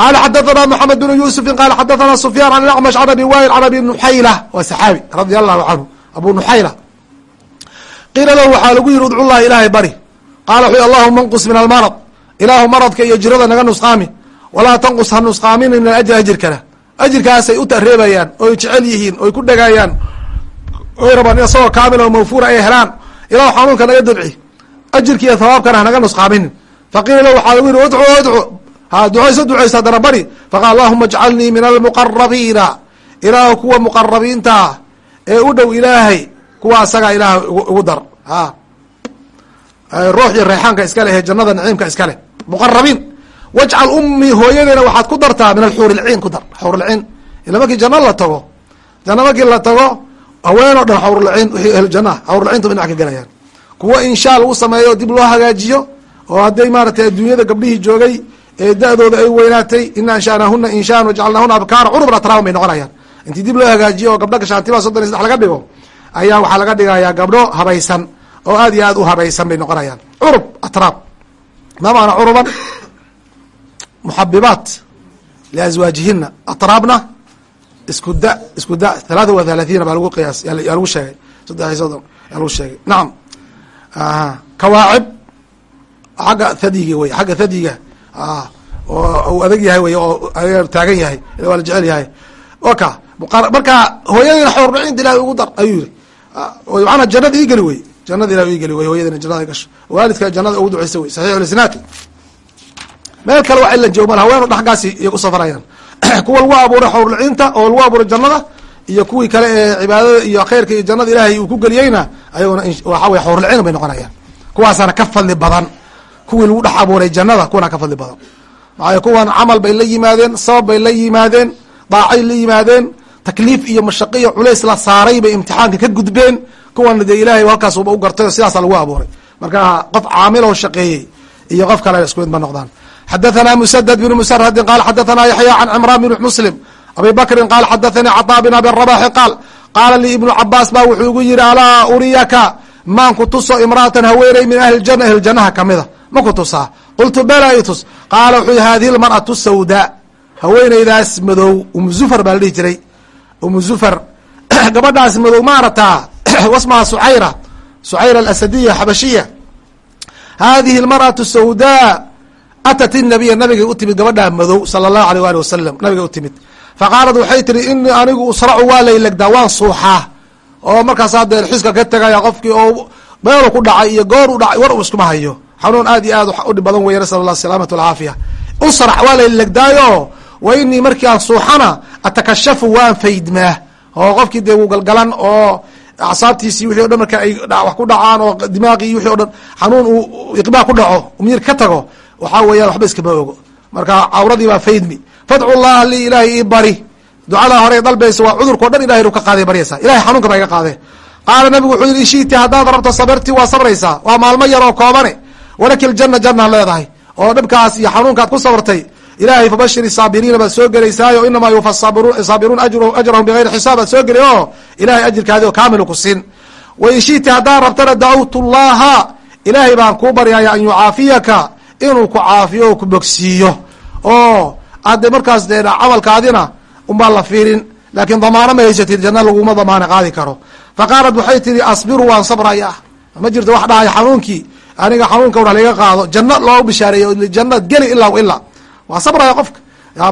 qala xadathana mxamed bn yusufi qala xadathana sufyan an acmash can abi wail can abi nuxayla waa saxaabi radia allahu canhu abu nuxayla qiila lahu waxaa lagu yihi udcu llahi ilaahay bari. Qala wuxu allahuma nqus min almarad. Ilaahu maradka iyo jirada naga nusqaami. Walaa tanqus ha nusqaamini min alajri ajirkana ajirkaasay u tareebayaan oy jecel yihiin oy ku dhegayaan oy rabaan isagoo kaamil oo mawfuura ay helaan. Ilahu xanuunka naga dabci ajirki iyo thawaabkana hanaga nusqaaminin faqiila lahu waxaa lagu yihi udcu udcu. Ha ducayso ducaysa haddana bari faqal allahuma ajcalnii min almuqarabiina ilaahu kuwa muqarabiinta ee u dhow ilaahay kuwa asagaa ilaahay ugu dar. Ha. Ruux iyo reexaanka iska leh ee jannada naciimka iska leh. Muqarabiin wajcal ummii hooyadeena waxaad ku dartaa min alxuurilciin ku dar. Xawrulciin ila markii janno la tago janno markii la tago haween o dhan xawrulciin wixii ahlujannaha xawrulciintu dhinac ka gelayaan kuwa inshaa lagu sameeyo dib loo hagaajiyo oo hadday maaratay adduunyada gabdhihii joogay ee da-dooda ay weynaatay ina anshanahuna inshaan wajcalnahuna abkaara curban atraaban bay noqonayaan. Intii dib loo hagaajiyo oo gabdho gashaantiba soddon iyo saddex laga dhigo ayaa waxaa laga dhigayaa gabdho habaysan oo aad iyo aad u habaysan bay noqonayaan. Curub atraab. Ma maana curuban? Muxabibaat liazwaajihina atraabna isku da isku da thalaatha wa thalaathiina baa lagu qiyaas yaa lagu sheegay. Saddex iyo soddon yaa lagu sheegay. Nacam. Kawaacib xagga thadiga wey xagga thadiga. Oo adag yahay wey oo taagan yahay waa la jecel yahay. Oka marka hooyadina xawrnacinta ilahay ugu dar ayuu yiri maanaa jannada ii geli wey jannada ilahi ii geli wey hooyadina jannada gasho. Waalidka jannada ugu duceysa wey saxiix lisnaad meel kale waa ila joogaan haweeno dhaxgaasi iy u safarayaan kuwa lagu abuuray xawrnacinta oo lagu abuuray jannada iyo kuwii kale ee cibaadada iyo khayrka iyo jannada ilaahay uu ku geliyeyna ayaguna waxa wey xawrnacin bay noqonayaan. Kuwaasaana ka fadli badan. Kuwii lagu dhex abuuray jannada kuwana ka fadli badan. Maxaa kuwan camal bay la yimaadeen sabab bay la yimaadeen daacay la yimaadeen takliif iyo mashaqi iyo culays la saaray bay imtixaanka ka gudbeen. Kuwana dee ilahay halkaas uba u gartay oo sidaasa lagu abuuray. Marka qof caamil oo shaqeeyey iyo qof kale isku mid ma noqdaan xadathana musadad bn musradin qala xadathana yaxya can cimran bn muslim abi bakrin qala xadathanii caطaa bin abi rabaxi qaal qaala lii ibnu cabaas ba wuxuu igu yihi alaa uriyaka maan ku tuso imraatan haweeney min ahli jana ahljanaha kamida ma ku tusaa qultu bela itus qaala wuxuu hadihi lmar'atu sawdaa haweeneydaas madow umu zufar baa la dhihi jiray umu zufar gabadhaas madow maarataa wasmaha sucayra sucayra alasadiya xabashiya hadihi lmar'atu sawdaa atat inabiya nabigay u timid gabadhaa madow sala allahu aleyh wali wasalam nabigay u timid faqaalat waxay tihi inii anigu usracu waa laylegdaa waan suuxaa oo markaasaa dee xiska ka tegaya qofkii oo beelu ku dhacay iyo goor u dhacay war u iskuma hayo xanuun aad iyo aad u dhib badan weya nasal allah asalaamatu walcaafiya usrac waa laylegdaayo wa inii markii aan suuxana atakashafu waan faydmaa oo qofkii dee wuu galgalan oo acsaabtiisii wixii o dhan marka ay wax ku dhacaan oo dimaaqii wixii o dhan xanuun uu iqbaa ku dhaco miyir ka tago waxaa weeyaan waxba iskama ogo. Marka cawradii baa faydmi. Fadcu llaha li ilaahay ii bari. Ducadaa hore dalbaysa waa cudurkao dhan ilahay inu ka qaaday baryaysaa ilahay xanuunka baa iga qaade qaala nabigu wuxuu yihi ishiti haddaad rabto sabarti waa sabraysaa. Waa maalmo yar oo koobane. Walaki ljana jannaad leedahay. Oo dhibkaas iyo xanuunkaad ku sabartay ilahay fabashir saabiriina baad soo gelaysaayo. Inamaa yufa saabiruun ajrahum bigayri xisaab baad soo geli oo ilahay ajirkaadi oo kaamilu ku siin. Wain shiti haddaad rabtana dacawtu llaha ilaahay baan kuu baryaya an yucaafiyaka inuu ku caafiyo oo ku bogsiiyo. Oo ade markaas dee camalkaadina unbaa la fiirin laakiin damaano ma haysatid janna laguma damaano qaadi karo. Fa waxay tihi asbiru waan sabraya. Ma jirto wax dhahay xanuunkii aniga xanuunka wa laga qaado janno loo bishaareeyo janna geli ilaa ilaa. Waa sabraya qofka.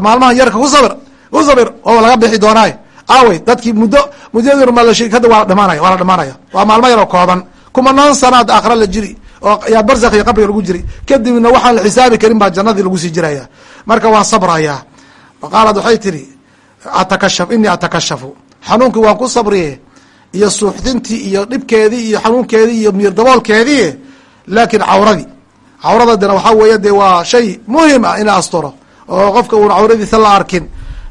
Maalmahan yarka ku sabir ku sabir oo laga bixi doonaayo awey dadkii muddo muddadkada waa dhamaanaya waa la dhamaanaya. Waa maalmo yaroo kooban. Kumanaan sanaad aakhira la jiri oo yaa barzakh iyo qabriga lagu jiri kadibna waxaan la xisaabi karin baa jannadii lagu sii jiraya marka waan sabraya. Qaalad waxay tihi atakashaf inii atakashafu. Xanuunkii waan ku sabriye iyo suuxdintii iyo dhibkeedii iyo xanuunkeedii iyo miir daboolkeedii laakiin cawradii. Cawradadina waxaa weeya dee waa shay muhiim ah in asturo oo qofka uuna cawradiisa la arkin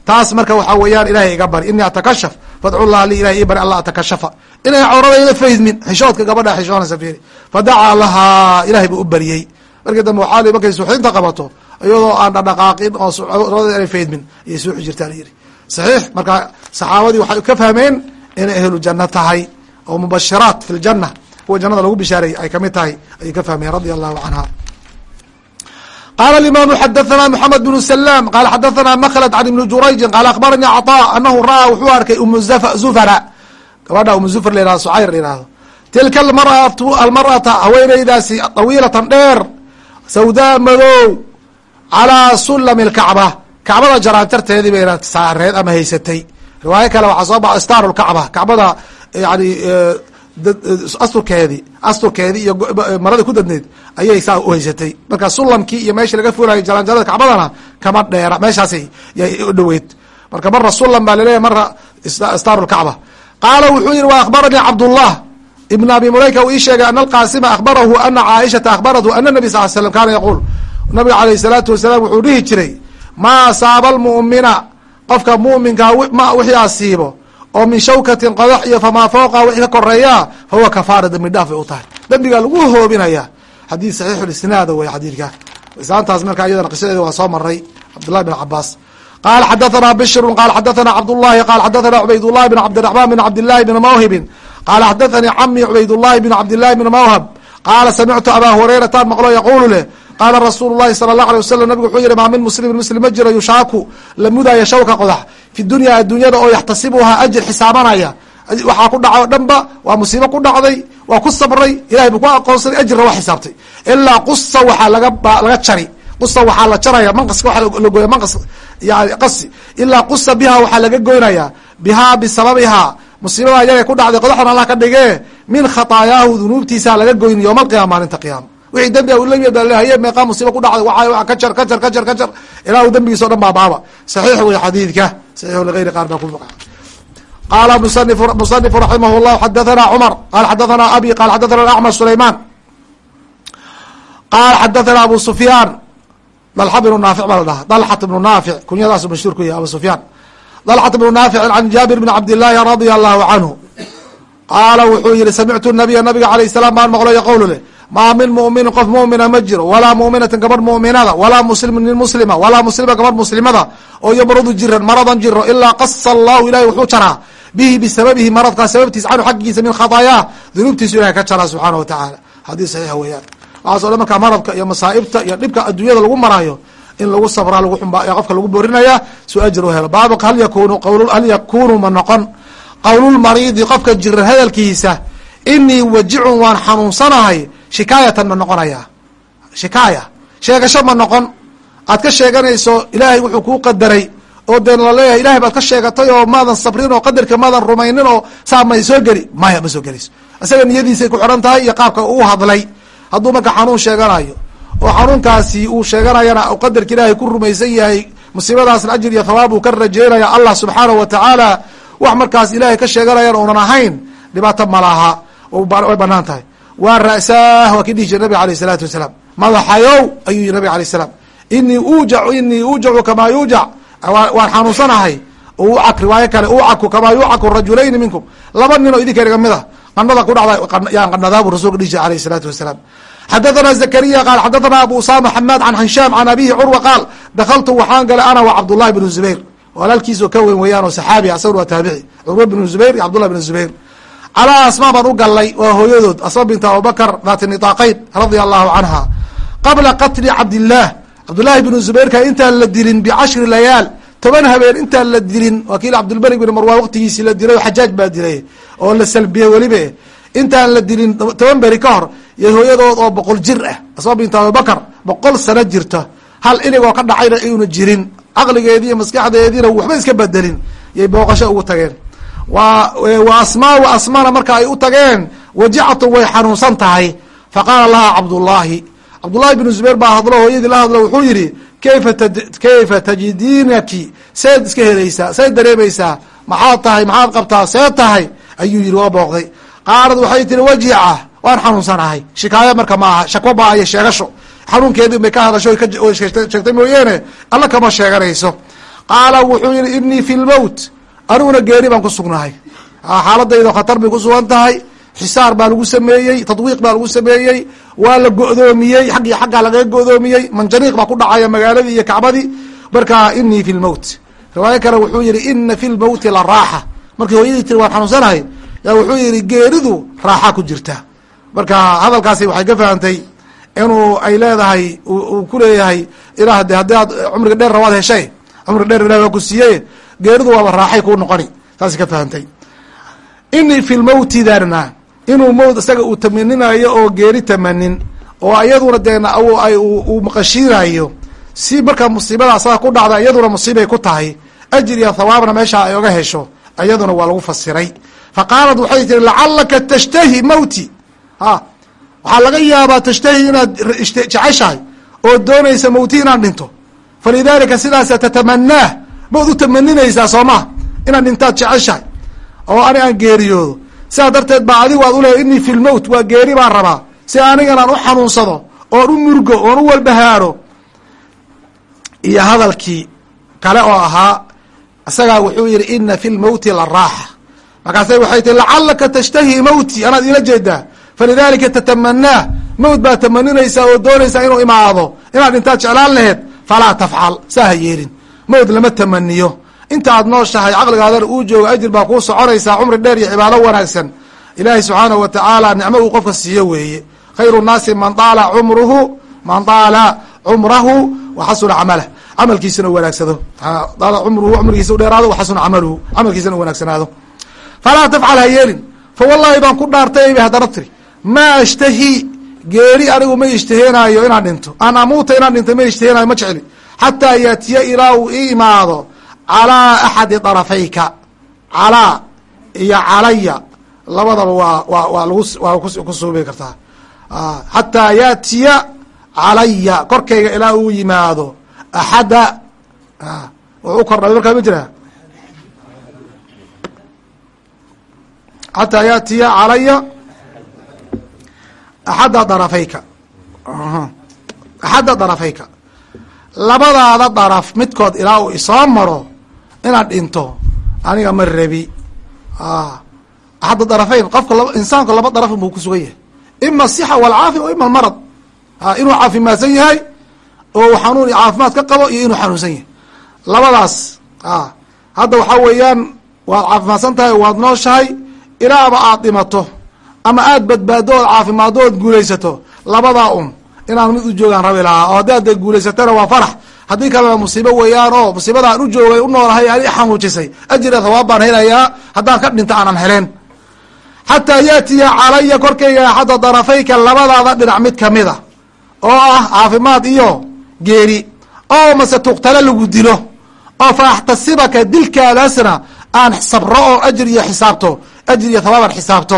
taas marka waxaa weeyaan ilahay iga bari. Inii atakashaf fadcu llah li ilahay ii alla atakashafa. Inay cawradayda faydmin. Xishoodka gabadha xishoonaysa fiiri fadacaa lahaa ilahay buu u bariyey. Markii dambe waxaa li markay suuxdinta qabato iyadoo aan dhadhaqaaqin oo cawrada inay faydmin ayay suuxi jirtaa la yidhi. Saxiix marka saxaabadii waxay ka fahmeen inay ahlu janno tahay oo mubashiraat fi ljanna kuwa jannada lagu bishaareeyey ay ka mid tahay ayay ka fahmeen radia allahu canha qala imaamu xadathana mxamed bnu salaam qala xadathana makhlad can ibni jurayjin qala akhbaranii caطa anahu ra'aa wuxuu arkay umu zufara gabadha umu zufar la yihahdo sucayr la yihahdo tilka almar'ata haweeneydaasi dawiilatan dheer sawdaa madow calaa sulami lkacba kacbada jaraanjarteedii bayna saareed ama haysatay riwaayo kale waxaa soo baxa star lkacba kacbada yani asturkeedii asturkeedii iyo maradii ku dadneed ayay saa uhaysatay marka sulamkii iyo meeshii laga fulayo jaraanjarada kacbadana kama dheera meeshaas yay u dhoweyd marka mara sulam baa laleeyahy mara star lkacba qaala wuxuu yihi wa akhbaranii cabdullah ibn abi mulayka uu ii sheegay ana alqaasima akhbarahu ana caaishata akhbarathu ana nabi sal l slam kaana yaquul. Nabiga alayh salaatu wasalaam wuxuu dhihi jiray maa asaaba almu'mina? Qofka mu'minkaa ma wixii asiibo oo min shawkatin qodax iyo famaa fooqa wixii ka koreeyaa fa huwa kafaara dembi dhaaf bay u tahay. Dembigaa lagu hoobinaya. Xadiid saxiixulisnaada wey xadiidka. Islaantaas marka iyadana qisadeeda waa soo maray cabdullahi bin cabaas qala xadathana bishru qala xadathana cabdullahi qala xadathana cubaydullahi bin cabdiraxman bin cabdillahi bin mawhibin qala xadathanii cami cubaydullahi bin cabdillahi bin mawhab. Qaala samictu abaa hurayratan maqlo yaquulu leh qaala rasuulu llahi sala allahu alay wasalam nabigu wuxuu yihi maa min muslimin muslim ma jiro yushaaku la mudaya shawka qodax fi dunya adduunyada oo yaxtasibuhaa ajir xisaabanaya waxaa ku dhaca o dhan ba waa musiibo ku dhacday waa ku sabray ilahay buu ku aqoonsaday ajirna waa xisaabtay ilaa qusa waxaa laga laga jari qusa waxaa la jaraya manqaska waa la gooya manqas yani qasi ilaa qusa biha waxaa laga goynaya bihaa bisababihaa musiibada ayaga ku dhacday qodaxdan allah ka dhigee min khataayaahu dunuubtiisa laga goyn yowma alqiyama maalinta qiyaama wixii dembi u la mid baa haye meeqaa musiiba ku dhacday waa ka jar ka jar ka jar ka jar. Ilaa uu dembigiisa o dhan baabaaba saxiix wey xadiidka. Saxiixu ligayri qaar baa ku qaala musanifu raximah llah xadathana cumar. Qala xadathana abi qala xadathana acmar sulayman qala xadathana abu sufyaan. Dalxa bnu naafic baa la dhahaa. Dalxat bnu naafic kunyadaasu mashhuur ku yahay abu sufyaan. Dalxat bnu naafic can jaabir bn cabdillaahi radia allahu canhu. Qaala wuxuu yihi samictu nabiya nabiga alayh salaam baan maqlo yaqowlu leh maa min muminin qof mumina ma jiro. Walaa muminatin gabadh muminada. Walaa muslimin nin muslima. Walaa muslima gabadh muslimada. Oo yamrudu jiran maradan jiro ilaa qasa allahu ilahi wuxuu jaraa bihi bisababihi maradkaa sababtiis canhu xaggiisa min khadaayaah dunuubtiisu ilahay ka jaraa subxaana wa tacaala xadiis saxiixa weeyaan. Waxaas dhan markaa maradka iyo masaa'ibta iyo dhibka adduunyada lagu maraayo in lagu sabraa lagu xumba qofka lagu boorinaya su ajir u helo. Baab hal yakunu hal yakunu ma noqon. Qowlulmariidi qofka jiran hadalkiisa inii wajicun waan xanuunsanahay shikaayatan ma noqonaya. Shikaaya. Sheegasho ma noqon. Aad ka sheeganayso ilaahay wuxuu kuu qadaray oo deen la leeyahay ilahay baad ka sheegatay oo maadan sabrin oo qadarka maadan rumaynin oo saa may soo geli. Maya ma soo gelayso isaga niyadiisay ku xidhan tahay iyo qaabka uu hadlay. Hadduu marka xanuun sheeganayo oo xanuunkaasi uu sheeganayana qadarka ilaahay ku rumaysan yahay musiibadaasna ajir iyo thawaab uu ka rajeynaya allah subxaanahu wa tacaala wax markaas ilaahay ka sheeganayana unan ahayn dhibaato malaha way bannaan tahay waa ra'saah waa kii dhihi jira nabiga alayh isalaatu wasalaam. Madaxayow ayuu yihi nabiga alayh salaam. Inii ujacu inii ujacu kamaa yujac waan xanuunsanahay. Ucak riwaayo kale ucaku kamaa yucaku rajulayni minkum. Laba nin oo idinka iga mid a ku dhacda yaan qanadaabu rasulka dhihi jira alayh isalaatu wasalaam. Xadathana zakariya qaal xadathana abu usama xamaad can hishaam can abihi curwa qaal dakaltu waxaan galay ana wa cabdullahi bnu zubayr. Walaalkiisoo ka weyn weeyaan oo saxaabi asaguna waa taabici. Curwa bnu zubayr iyo cabdullah bnu zubayr calaa asmaa baan u gallay waa hooyadood asma binta abubakr daati nitaaqayn radia allahu canha qabla qatli cabdillaah cabdullaahi bnu zubayrka intaan la dilin bicashri layaal toban habeen intaan la dilin waa kiil cabdilmalik bin marwaan waqtigiisii la dilay xajaaj baa dilay oo la salbiyey weliba. Intaan la dilin toban beri ka hor iyo hooyadood oo boqol jir ah. Asma binta abubakr boqol sano jirta. Hal inigoo ka dhacayna iuna jirin caqligeediiyo maskaxdeediina waxba iska bedelin yay booqasho ugu tageen wa asmaa asmana marka ay u tageen wajicatu way xanuunsan tahay. Faqaala laha cabdullaahi. Cabdullahi bnu zubayr baa hadlo hooyadii la hadlo wuxuu yihi kayfa kayfa tajidiinaki seed iska helaysaa seed dareemaysaa. Maxaad tahay maxaad qabtaa seed tahay ayuu yihi waa booqday. Qaalad waxay tihi wajica waan xanuunsanahay. Shikaayo marka maaha shakwo baa iyo sheegasho. Xanuunkeedii bay ka hadasho sheegtay mooyeene alla kama sheeganayso. Qaala wuxuu yihi inii fi lmowt aniguna geeri baan ku sugnahay. Xaaladayda khatar bay ku sugan tahay. Xisaar baa lagu sameeyey tadwiiq baa lagu sameeyey. Waa la go'doomiyey xag iyo xaggaa lagaga go'doomiyey. Manjaniiq baa ku dhacaya magaaladii iyo kacbadii. Marka inii fi lmowt riwaayo kale wuxuu yihi ina fi lmowti la raaxa. Markii hooyadii tiri waan xanuunsanahay yaa wuxuu yihi geeridu raaxa ku jirta. Marka hadalkaasi waxay ka fahantay inuu ay leedahay uu ku leeyahay ilaah de haddii aad cumriga dheer rawaad heshay cumriga dheer ilah waa ku siiyey geeridu waaba raaxay kuu noqoni. Saas ka fahantay inii fi lmowti darna inuu mowt isaga uu tamaninayo oo geeri tamanin oo iyaduna deena uu maqashiinayo si marka musiibada asaga ku dhacda iyaduna musiibay ku tahay ajir iyo thawaabna meesha ay oga hesho iyaduna waa lagu fasiray. Fa qaalat waxay tihi lacalaka tashtahi mowti ha waxaa laga yaabaa tashtahi inaad jeceshahay oo doonaysa mowti inaad dhinto. Falidalika sidaasa tatamanaah maad u tamaninaysaa soo maa inaad dhintaad jeceshahay. Oo ani aan geeriyoodo. Sidaa darteed baa adigu aad uleeya inii fi lmowt waa geeri baan rabaa. Si anigan aan u xanuunsado oon u murgo oon u walbahaaro iyo hadalkii kale oo ahaa isagaa wuxuu yihi ina fi lmowti la raaxa. Markaasa waxay tihi lacalaka tashtahi mowti anaad ila jeedaa falidalika tatamanaah mowt baad tamaninaysaa oo doonaysaa inuu imaado. Inaad intaad jeclaan laheed falaa tafcal. Saa yeelin mowt lama tamaniyo. Inta aad nooshahay caqligaadana uu joogo ajir baa kuu soconaysaa cumri dheer iyo cibaado wanaagsan. Ilaahay subxaanahu wa tacaala nicmo uu qofka siiyo weeye. Khayru nnaasi man daala cumruhu man daala cumrahu waxasuna camalah camalkiisana u wanaagsado. Daala cumruhu cumrigiisa u dheeraado waxasuna camaluhu camalkiisana wanaagsanaado. Falaa tafcal ha yeelin. Fa wallahi baan ku dhaartay bay haddana tiri maa ashtahi geeri anigu ma ishtiheenaayo inaan dhinto. Aan amuuta inaan dhinto ma ishtiheenaayo ma jecli xataa yaatiya ilaa uu ii imaado calaa axadi darafayka calaa iyo calaya labadaba waa waa waa lagu waa ku suubi kartaa xataa yaatiya calaya korkayga ilaa uu yimaado axada wuxuu kordhay markaa ma jira xataa yaatiya calaya axadda darafayka axadda darafayka labadaada daraf midkood ilaa uu isoo maro inaad dhinto aniga ma rabi axadda darafayn qofka laba insaanku laba daraf buu ku sugan yahay. Ima asixa walcaafiya wa ima almarad inuu caafimaadsan yahay oo xanuun iyo caafimaad ka qabo iyo inuu xanuunsan yahay. Labadaas hadda waxaa weeyaan waad caafimaadsan tahay waad nooshahay ilaaba aad dhimato ama aad badbaado ood caafimaado ood guulaysato labadaa un inaan mid u joogaan rabi lahaa oo haddii ada guulaysatana waa farax. Haddii kalena musiibo weeyaan oo musiibadaan u joogay u noolahay aan i xanuujisay ajira thawaab baan helayaa haddaan ka dhinta aanan heleen. Xataa yaatiya calaya korkayga axadda darafayka labadaada dhinac mid kamida oo ah caafimaad iyo geeri. Oo mase tuqtalo lagu dilo oo fa axtasibaka dilkaadaasna aan sabro oo ajir iyo xisaabto ajir iyo thawaaban xisaabto.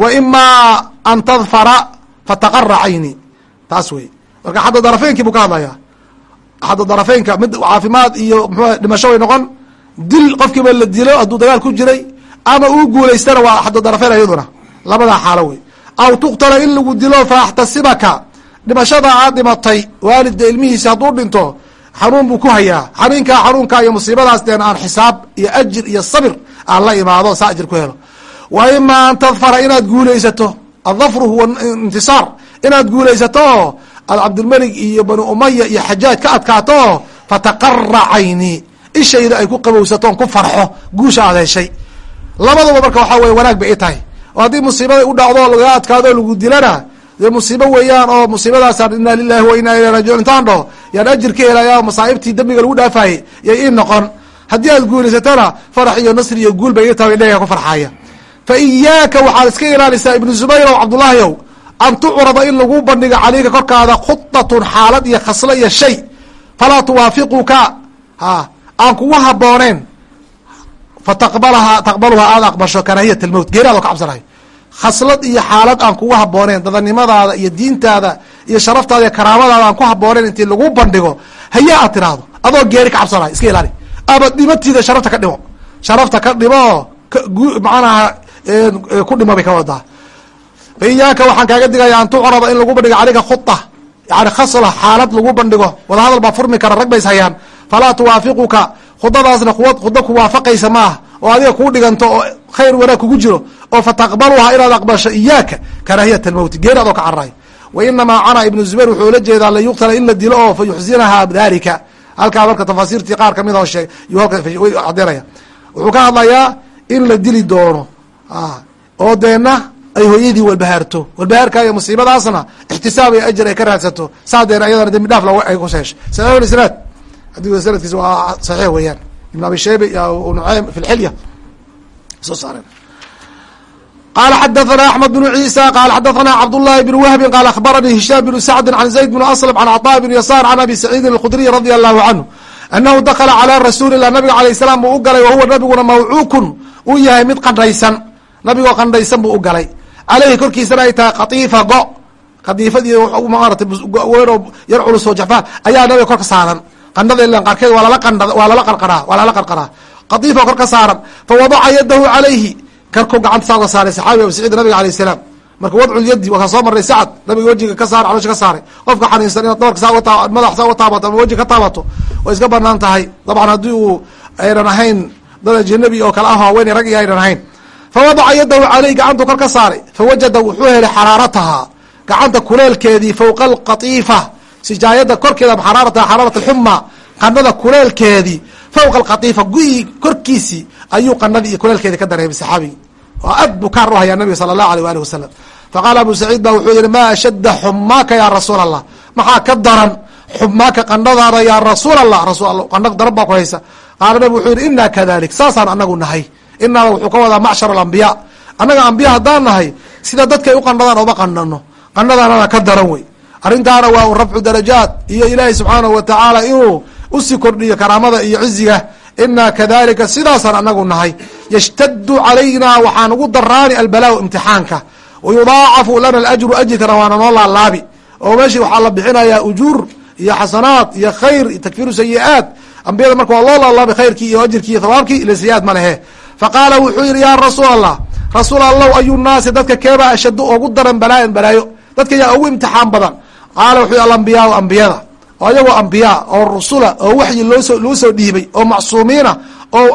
Wa imaa an tadfara fataqara cayni taas wey marka axadda darafeynkii buu ka hadlayaa. Axadda darafeynka mid caafimaad iyo mxua dhimasho way noqon. Dil qofkiiba la dilo hadduu dagaal ku jiray ama uu guulaystana waa axadda darafeyn iyaduna. Labadaa xaalo wey aw tuqtala in lagu dilo fa axtasibaka. Dhimashada aad dhimatay waalidda ilmihiisa hadduu dhinto xanuun buu ku hayaa. Xanuunkaa xanuunkaa iyo musiibadaas deen aan xisaab iyo ajir iyo sabir aan la imaado saa ajir ku helo. Wa ima an tadfara inaad guulaysato. Adafru huwa intisaar inaad guulaysato oo aad cabdilmelig iyo bani umaya iyo xajaaj ka adkaato fataqara cayni. Ishayda ay ku qabowsatoon ku farxo guusha aad heshay. Labaduba marka waxaa weye wanaag bay i tahay. Oo haddii musiibada u dhacdo laga adkaado lagu dilana dee musiibo weeyaan oo musiibadaasaan inaa lilahi wa inaa ilahi rajiun intaan dhaho yaan ajir ka helaya masaaibtii dambiga lagu dhaafayay yay ii noqon. Haddii aad guulaysatana farax iyo nasri iyo guul bay ii tahay ilahiga ku farxaya fa iyaaka waxaad iska ilaalisaa ibnu zubayr ow cabdullaahi ow an tucrada in lagu bandhigo caleyka korkaada khudatun xaalad iyo khaslo iyo shay. Falaa tuwaafiquka ha aan kugu habooneen fataqbalaha taqbaluha aada aqbasho karaahiyat almowt geeriaado ka cabsanayo khaslad iyo xaalad aan kugu habooneen dadanimadaada iyo diintaada iyo sharaftaada iyo karaamadaada aan ku habooneen intii lagu bandhigo. Haya aad tiraahdo adoo geeri ka cabsanayo iska ilaali. Aba dhimatiida sharafta ka dhimo sharafta ka dhimo macnaha ku dhimo bay ka wadaa iyaaka waxaan kaaga digaya an tucrada in lagu bandhigo caleyka khuda yani khasla xaalad lagu bandhigo. Wadahadal baa furmi kara rag bays hayaan. Falaa tuwaafiquka khudadaasna khuda kuwaafaqaysa maaha. Oo adiga kuu dhiganto oo khayr wanaag kugu jiro. Oo fataqbaluha inaad aqbasho iyaaka karaahiyat almowti geeri adoo ka cararayo wa inamaa cana ibnu zubayr wuxuu ula jeedaa lan yuqtala in la dilo oo fa yuxsinaha dalika halkaa marka tafaasiirtii qaar ka mid oo sheeg way cadeynaya wuxuu ka hadlayaa in la dili doono. Oo deena ay hooyadii walbahaarto. Walbahaarka iyo musiibadaasna ixtisaab iyo ajir ay ka raadsato. Saa deena iyadana dembi dhaaf ay ku hesho saxiix isnaad haddii sanadkiisa waa saxiix weeyaan. Ibn abi shayba iyo nucaym fi lxilya soo saareen. Qala xadathana axmed bnu ciisa qala xadathana nabigoo qandhaysan buu u galay caleyhi korkiisana ay tahay katiifa go kadiifadii maarata weyn oo yar culus oo jafaan ayaa nabiga kor saaran qandhada ilan qaarkeed waa lala waa lala qarqaraa waa lala qarqaraa kadiifa kor ka saaran fa wadaca yadahu calayhi karkuu gacanta saa uga saaray saxaabi abu saciid nabiga alayh salaam marka wadculyadi waa kaa soo marray sacad nabiga wejiga ka saara caloosha ka saaray qofka xaniinsan inaad dabarka saa madax saa uga taabato ama wejiga ka taabato way iska bannaan tahay dabcan haddii uu aynan ahayn dad ajanabi oo kale ah haweeney rag iyo aynan ahayn fa wadaca yadahu caleyh gacantuu kor ka saaray fa wajada wuxuu helay xaraarataha gacanta kuleelkeedii fowqa alqatiifa sijaayada korkeeda xaraarataha xaraarat alxuma qanada kuleelkeedii fowqa alqatiifa gu-i korkiisii ayuu qanadii iyo kuleelkeedii ka dareemay saxaabigii oo aad buu u hayaa nabiga sala allahu aleyh waalih wasalam faqaala abu saciid ba wuxuu yihi maa ashadda xumaaka yaa rasuul allah maxaa ka daran xumaaka qandhadaada yaa rasuul allah rasul qandha daran baa ku haysa qaala nabig wuxuu yihi inaa kadalik saasaan anagu nahay inaaba wuxuu ka wadaa macshar alambiyaa annaga ambiya haddaan nahay sida dadkay u qandhadaan ooma qandhano qandhadaanana ka daran wey. Arrintaana waa un rafcu darajaat iyo ilaahi subxaanahu wa tacaala inuu u sii kordhiyo karaamada iyo ciziga inaa kadalika sidaasaan anagu nahay. Yashtadu calayna waxaan ugu daraani albalaau imtixaanka. Wayudaacafu lana alajru ajirkana waana noo laalaabi. Oo meeshii waxaa la bixinayaa ujuur iyo xasanaat iyo khayr iyo takfiiru sayi-aat ambiyada marka waa loo laalaabay khayrkii iyo ajirkii iyo thawaabkii ila ma lehe faqaala wuxuu yihi yaa rasuul allah rasuul allow ayu naasi dadka keebaa ashadu ugu daran balaayan balaayo. Dadka yaa ugu imtixaan badan. Qaala wuxuu yihi alambiyaau ambiyada oo ayagoo ambiyaa oo rusula oo waxyi loosoo loo soo dhiibay oo macsuumiina oo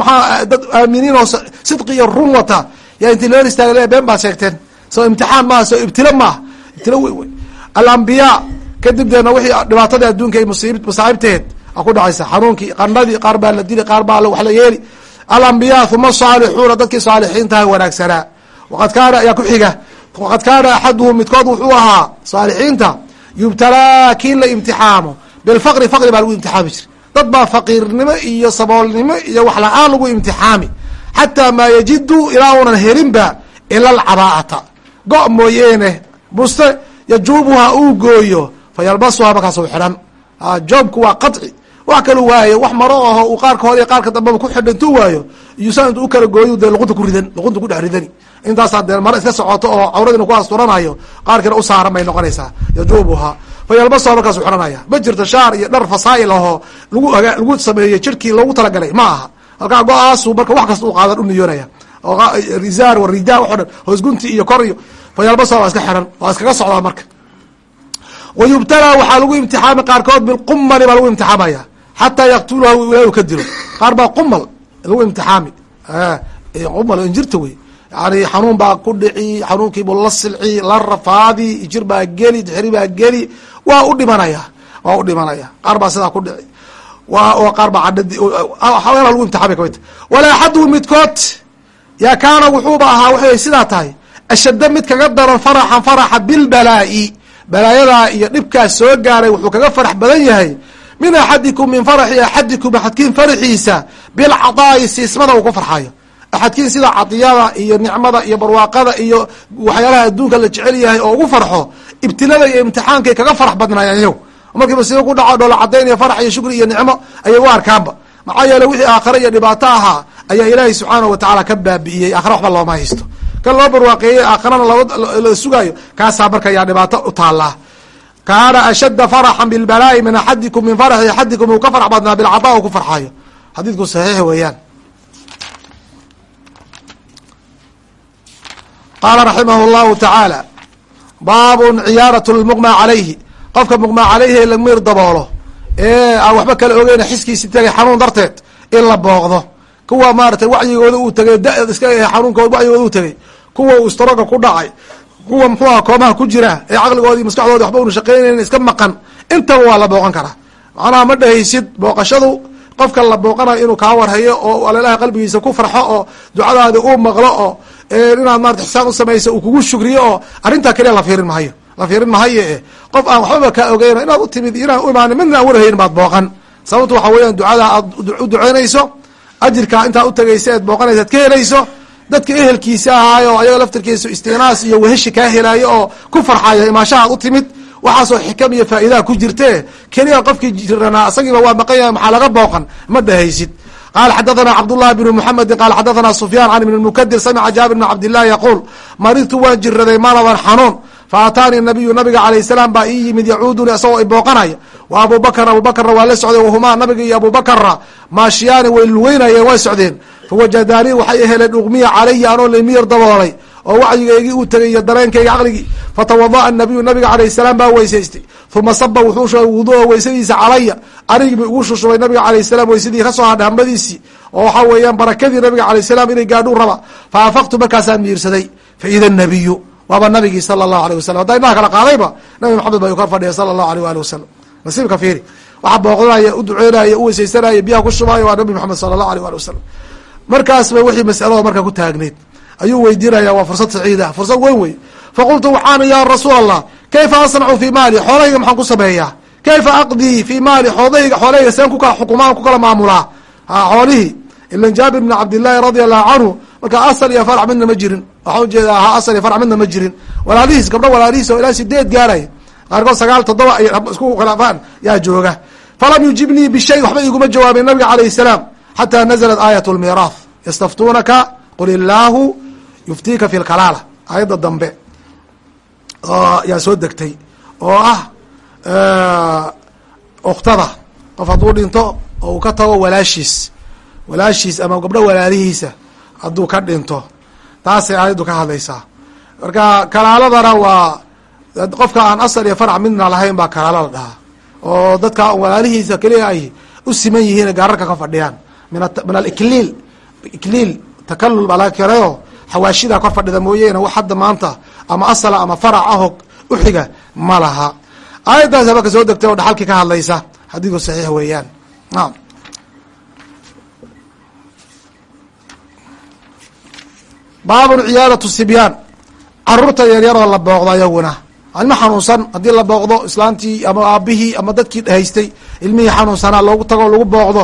maxaa dad aaminiin oo sidqi iyo run wata. Yaa intii loo istaaga been baad sheegteen. Soo imtixaan maaha soo ibtilo maaha. Ibtilo wey wey alambiyaa kadib deena wixii dhibaatadii adduunka musiib masaa'ibteed a ku dhacaysa. Xanuunkii qandhadii qaar baa la dili qaar baa wax la yeeli alambiyaa huma saalixuuna dadkii saalixiintaha wanaagsanaa waqad kaana ayaa ku xiga. Waqad kaana axaduhum midkood wuxuu ahaa saalixiinta yubtalaa kii la imtixaamo. Bilfaqri faqri baa lagu imtixaami jira dad baa faqiirnimo iyo saboolnimo iyo wax la'aan lagu imtixaami. Xataa maa yajidu ilaa unan helinba ila alcabaa'ata go' mooyeene buste yajuubuha uu gooyo fa yalbasuha markaas u xidhan joobku waa qaطci wax kalu waaye wax maro aho uu qaarka hore iyo qaarka dambeba ku xidha intuu waayo iyuusaa intu u kala gooyo dee luqunta ku ridan luqunta ku dhex ridani. Intaasaa dee maro iska socoto oo cawradina ku asturanayo qaarkiina u saaran bay noqonaysaa. Yajuubuha fa yalbasuha markaasu xidhanaya ma jirto shaar iyo dhar fasaa'il ahoo lagu lagu sameeyey jirkii loogu talagalay? Ma aha. Halkaa go'aasu marka wax kasta u qaadan u niyoonaya. Rizaar warida waxo dhan hoosgunti iyo kor iyo fa waa iska xidhan waa iskaga socdaa marka. Wayubtalaa waxaa lagu imtixaamay qaarkood bilqumali baa lagu imtixaamaya xataa yaktuluha ilaah ka dilo qaar baa qumal lagu imtixaami qumal injirta wey yani xanuun baa ku dhici xanuunkiibu la silci la rafaadi jir baa geli dixri baa geli waa u dhimanaya waa u dhimanaya qaar baa sidaa ku dhici wa qaar baa cadhadi haweenaa lagu imtixaamay ka mid walaa axaduhu midkood yaa kaana wuxuuba ahaa waxay sidaa tahay ashadda mid kaga daran faraxan faraxa bilbalaa'i balaayadaa iyo dhibkaas soo gaaray wuxuu kaga farax badan yahay min axadikum min faraxi axadikum axadkiin faraxiisa bilcadaa'i siismada uu ku farxayo axadkiin sida cadiyada iyo nicmada iyo barwaaqada iyo waxyaalaha adduunka la jecel yahay oo ugu farxo ibtilada iyo imtixaankay kaga farax badnaayeen iyagu. Markiiba sida ku dhaco dhoola cadayn iyo farax iyo shukri iyo nicmo ayay u arkaanba. Maxaa yeele wixii aakhare iyo dhibaato ahaa ayaa ilaahay subxaanahu watacaala ka baabi'iyey aakhare waxba looma haysto kan loo barwaaqeeyey aakharana la sugaayo kaasaa marka yaa dhibaato u taallaa kaana ashadda faraxan bilbalaa'i min axadikum min faraxi axadikum uu ka farx badnaa bilcadaa u ku farxaayo. Xadiidku saxiix weeyaan. Qaala raximah llahu tacaala baabun ciyaarat lmuqma calayhi. Qofka muqma calayhi la miir daboolo ee aan waxba kala ogeyn xiskiisi tegay xanuun darteed in la booqdo. Kuwa maaratay wacyigooda uu tegay da iska xanuunkooda wacyigooda uu tegay kuwa uu staroga ku dhacay kuwa muxuu aha koomaha ku jira ee caqligoodi maskaxdoodi waxba una shaqeynaynin iska maqan intaba waa la booqan karaa. Macnaha ma dhahaysid booqashadu qofka la booqanayo inuu kaa warhayo oo alalaha qalbigiisa ku farxo oo ducadaadi uu maqlo oo inaad marata xisaan u samayso uu kugu shugriyo oo arrintaa keliya la fiirin mahayo la fiirin mahayo e qof aan waxbaba kaa ogeyno inaad u timid inaan u imaanin midna aan warhayn baad booqan. Sababtu waxa weeyaan ducada aad u duceynayso ajirkaa intaa utagaysa eed booqanaysa ad ka helayso dadka ehelkiisa ahaayo ayaga laftirkiisa istinaas iyo weheshi kaa helaayo oo ku farxayo imaashahaad u timid waxaasoo xikam iyo faa'iidaha ku jirte keliya qofkii jiranaa isagiiba waa maqan yahay maxaa laga booqan? Ma dhahaysid qala xadathana cabdullahi bnu muxamedi qala xadathana sufyaan can ibn mukadir samica jaabir bn cabdillahi yaquul maridtu waan jiraday maladan xanuun fa ataanii nabiyu nabiga alayh salaam baa ii yimid yacuuduni isagoo ibooqanaya wa abu bakr abu bakrna waa la socday wahumaa nabiga iyo abu bakrna maashiyaani way luweynayeen way socdeen. Fawajadaanii waxay heleen uqmiya calaya anoo lamiyar daboolay oo wacyigeygii uu tegay iyo dareenkayga caqligii. Fatawada'a nabiyu nabiga alayh salaam baa weysaystay. Uma saba wuxuu shubay wudua weysadiisa calaya anigii ugu shushubay nabiga alayh salam weysadii ka soo hadhay hambadiisii. Oo waxaa weeyaan barakadii nabiga alayh salaam inay gaadhuu raba. Fa afaqtu markaasaan miirsaday. Faida nabiyu waaba nabigii sala allahu alيh wasalam haddaa indhaha kala qaadayba nabi maxamed ba kor fadhiya sala allahu alيh ali wasalam nasiibka fiiri. Waxa booqdanaya u duceynaya u weysaysanaya biyaha ku shubaayo waa nabi maxamed sala allahu alيh ali wasalam markaas ba wixii masalada marka ku taagneyd ayuu weydiinaya waa fursad saciida fursad weyn wey faqultu waxaan ya rasuul allah kayfa asnacu fi maali? Xoolahayga maxaan ku sameeyaa. Kayfa aqdii fi maali? Xoolahayga xoolahayga seen kukala xukumaan ku kala maamulaa. Ha xoolihii ilan jaabir bn cabdillaahi radia allahu canhu marka asal iyo farc midna ma jirin. Waxaan u jeedaa ha asal iyo farc midna ma jirin. Walaalihiis gabdho walaalihiis oo ilaa sideed gaaraya qaarkood sagaal toddoba ay isku khilaafaan yaa jooga. Falam yujibnii bishay waxba iguma jawaabin nabiga calayh salaam. Xataa nazalat aayat lmiiraah yastaftuunaka qul illaahu yuftiika fi lkalaala aayadda dambe. Yaa soo degtay. Oo ah uktada qof hadduu dhinto oo uu ka tago walaashiis. Walaashiis ama gabdho walaalihiisa hadduu ka dhinto. Taasay aayaddu ka hadlaysaa. Marka kalaaladana waa qofka aan asal iyo farc midna lahayn baa kalaalo la dhahaa. Oo dadka walaalihiisa keliya ay u siman yihiin gaararka ka fadhiyaan. Min alikliil ikliil takalul baa laga kelayo xawaashidaa kor fadhida mooyeene wax hadda maanta ama asala ama farac ahog uxiga ma laha. Aayaddaas marka soo degtay oo dhaxalkii ka hadlaysa. Xadiidku saxiix weeyaan. Naam. Baabun ciyaadatu sibyaan. Caruurta yaryaroo la booqdo ayaguna ilmo xanuunsan haddii la booqdo islaantii ama aabihii ama dadkii haystay ilmihii xanuunsanaa loogu tago lagu booqdo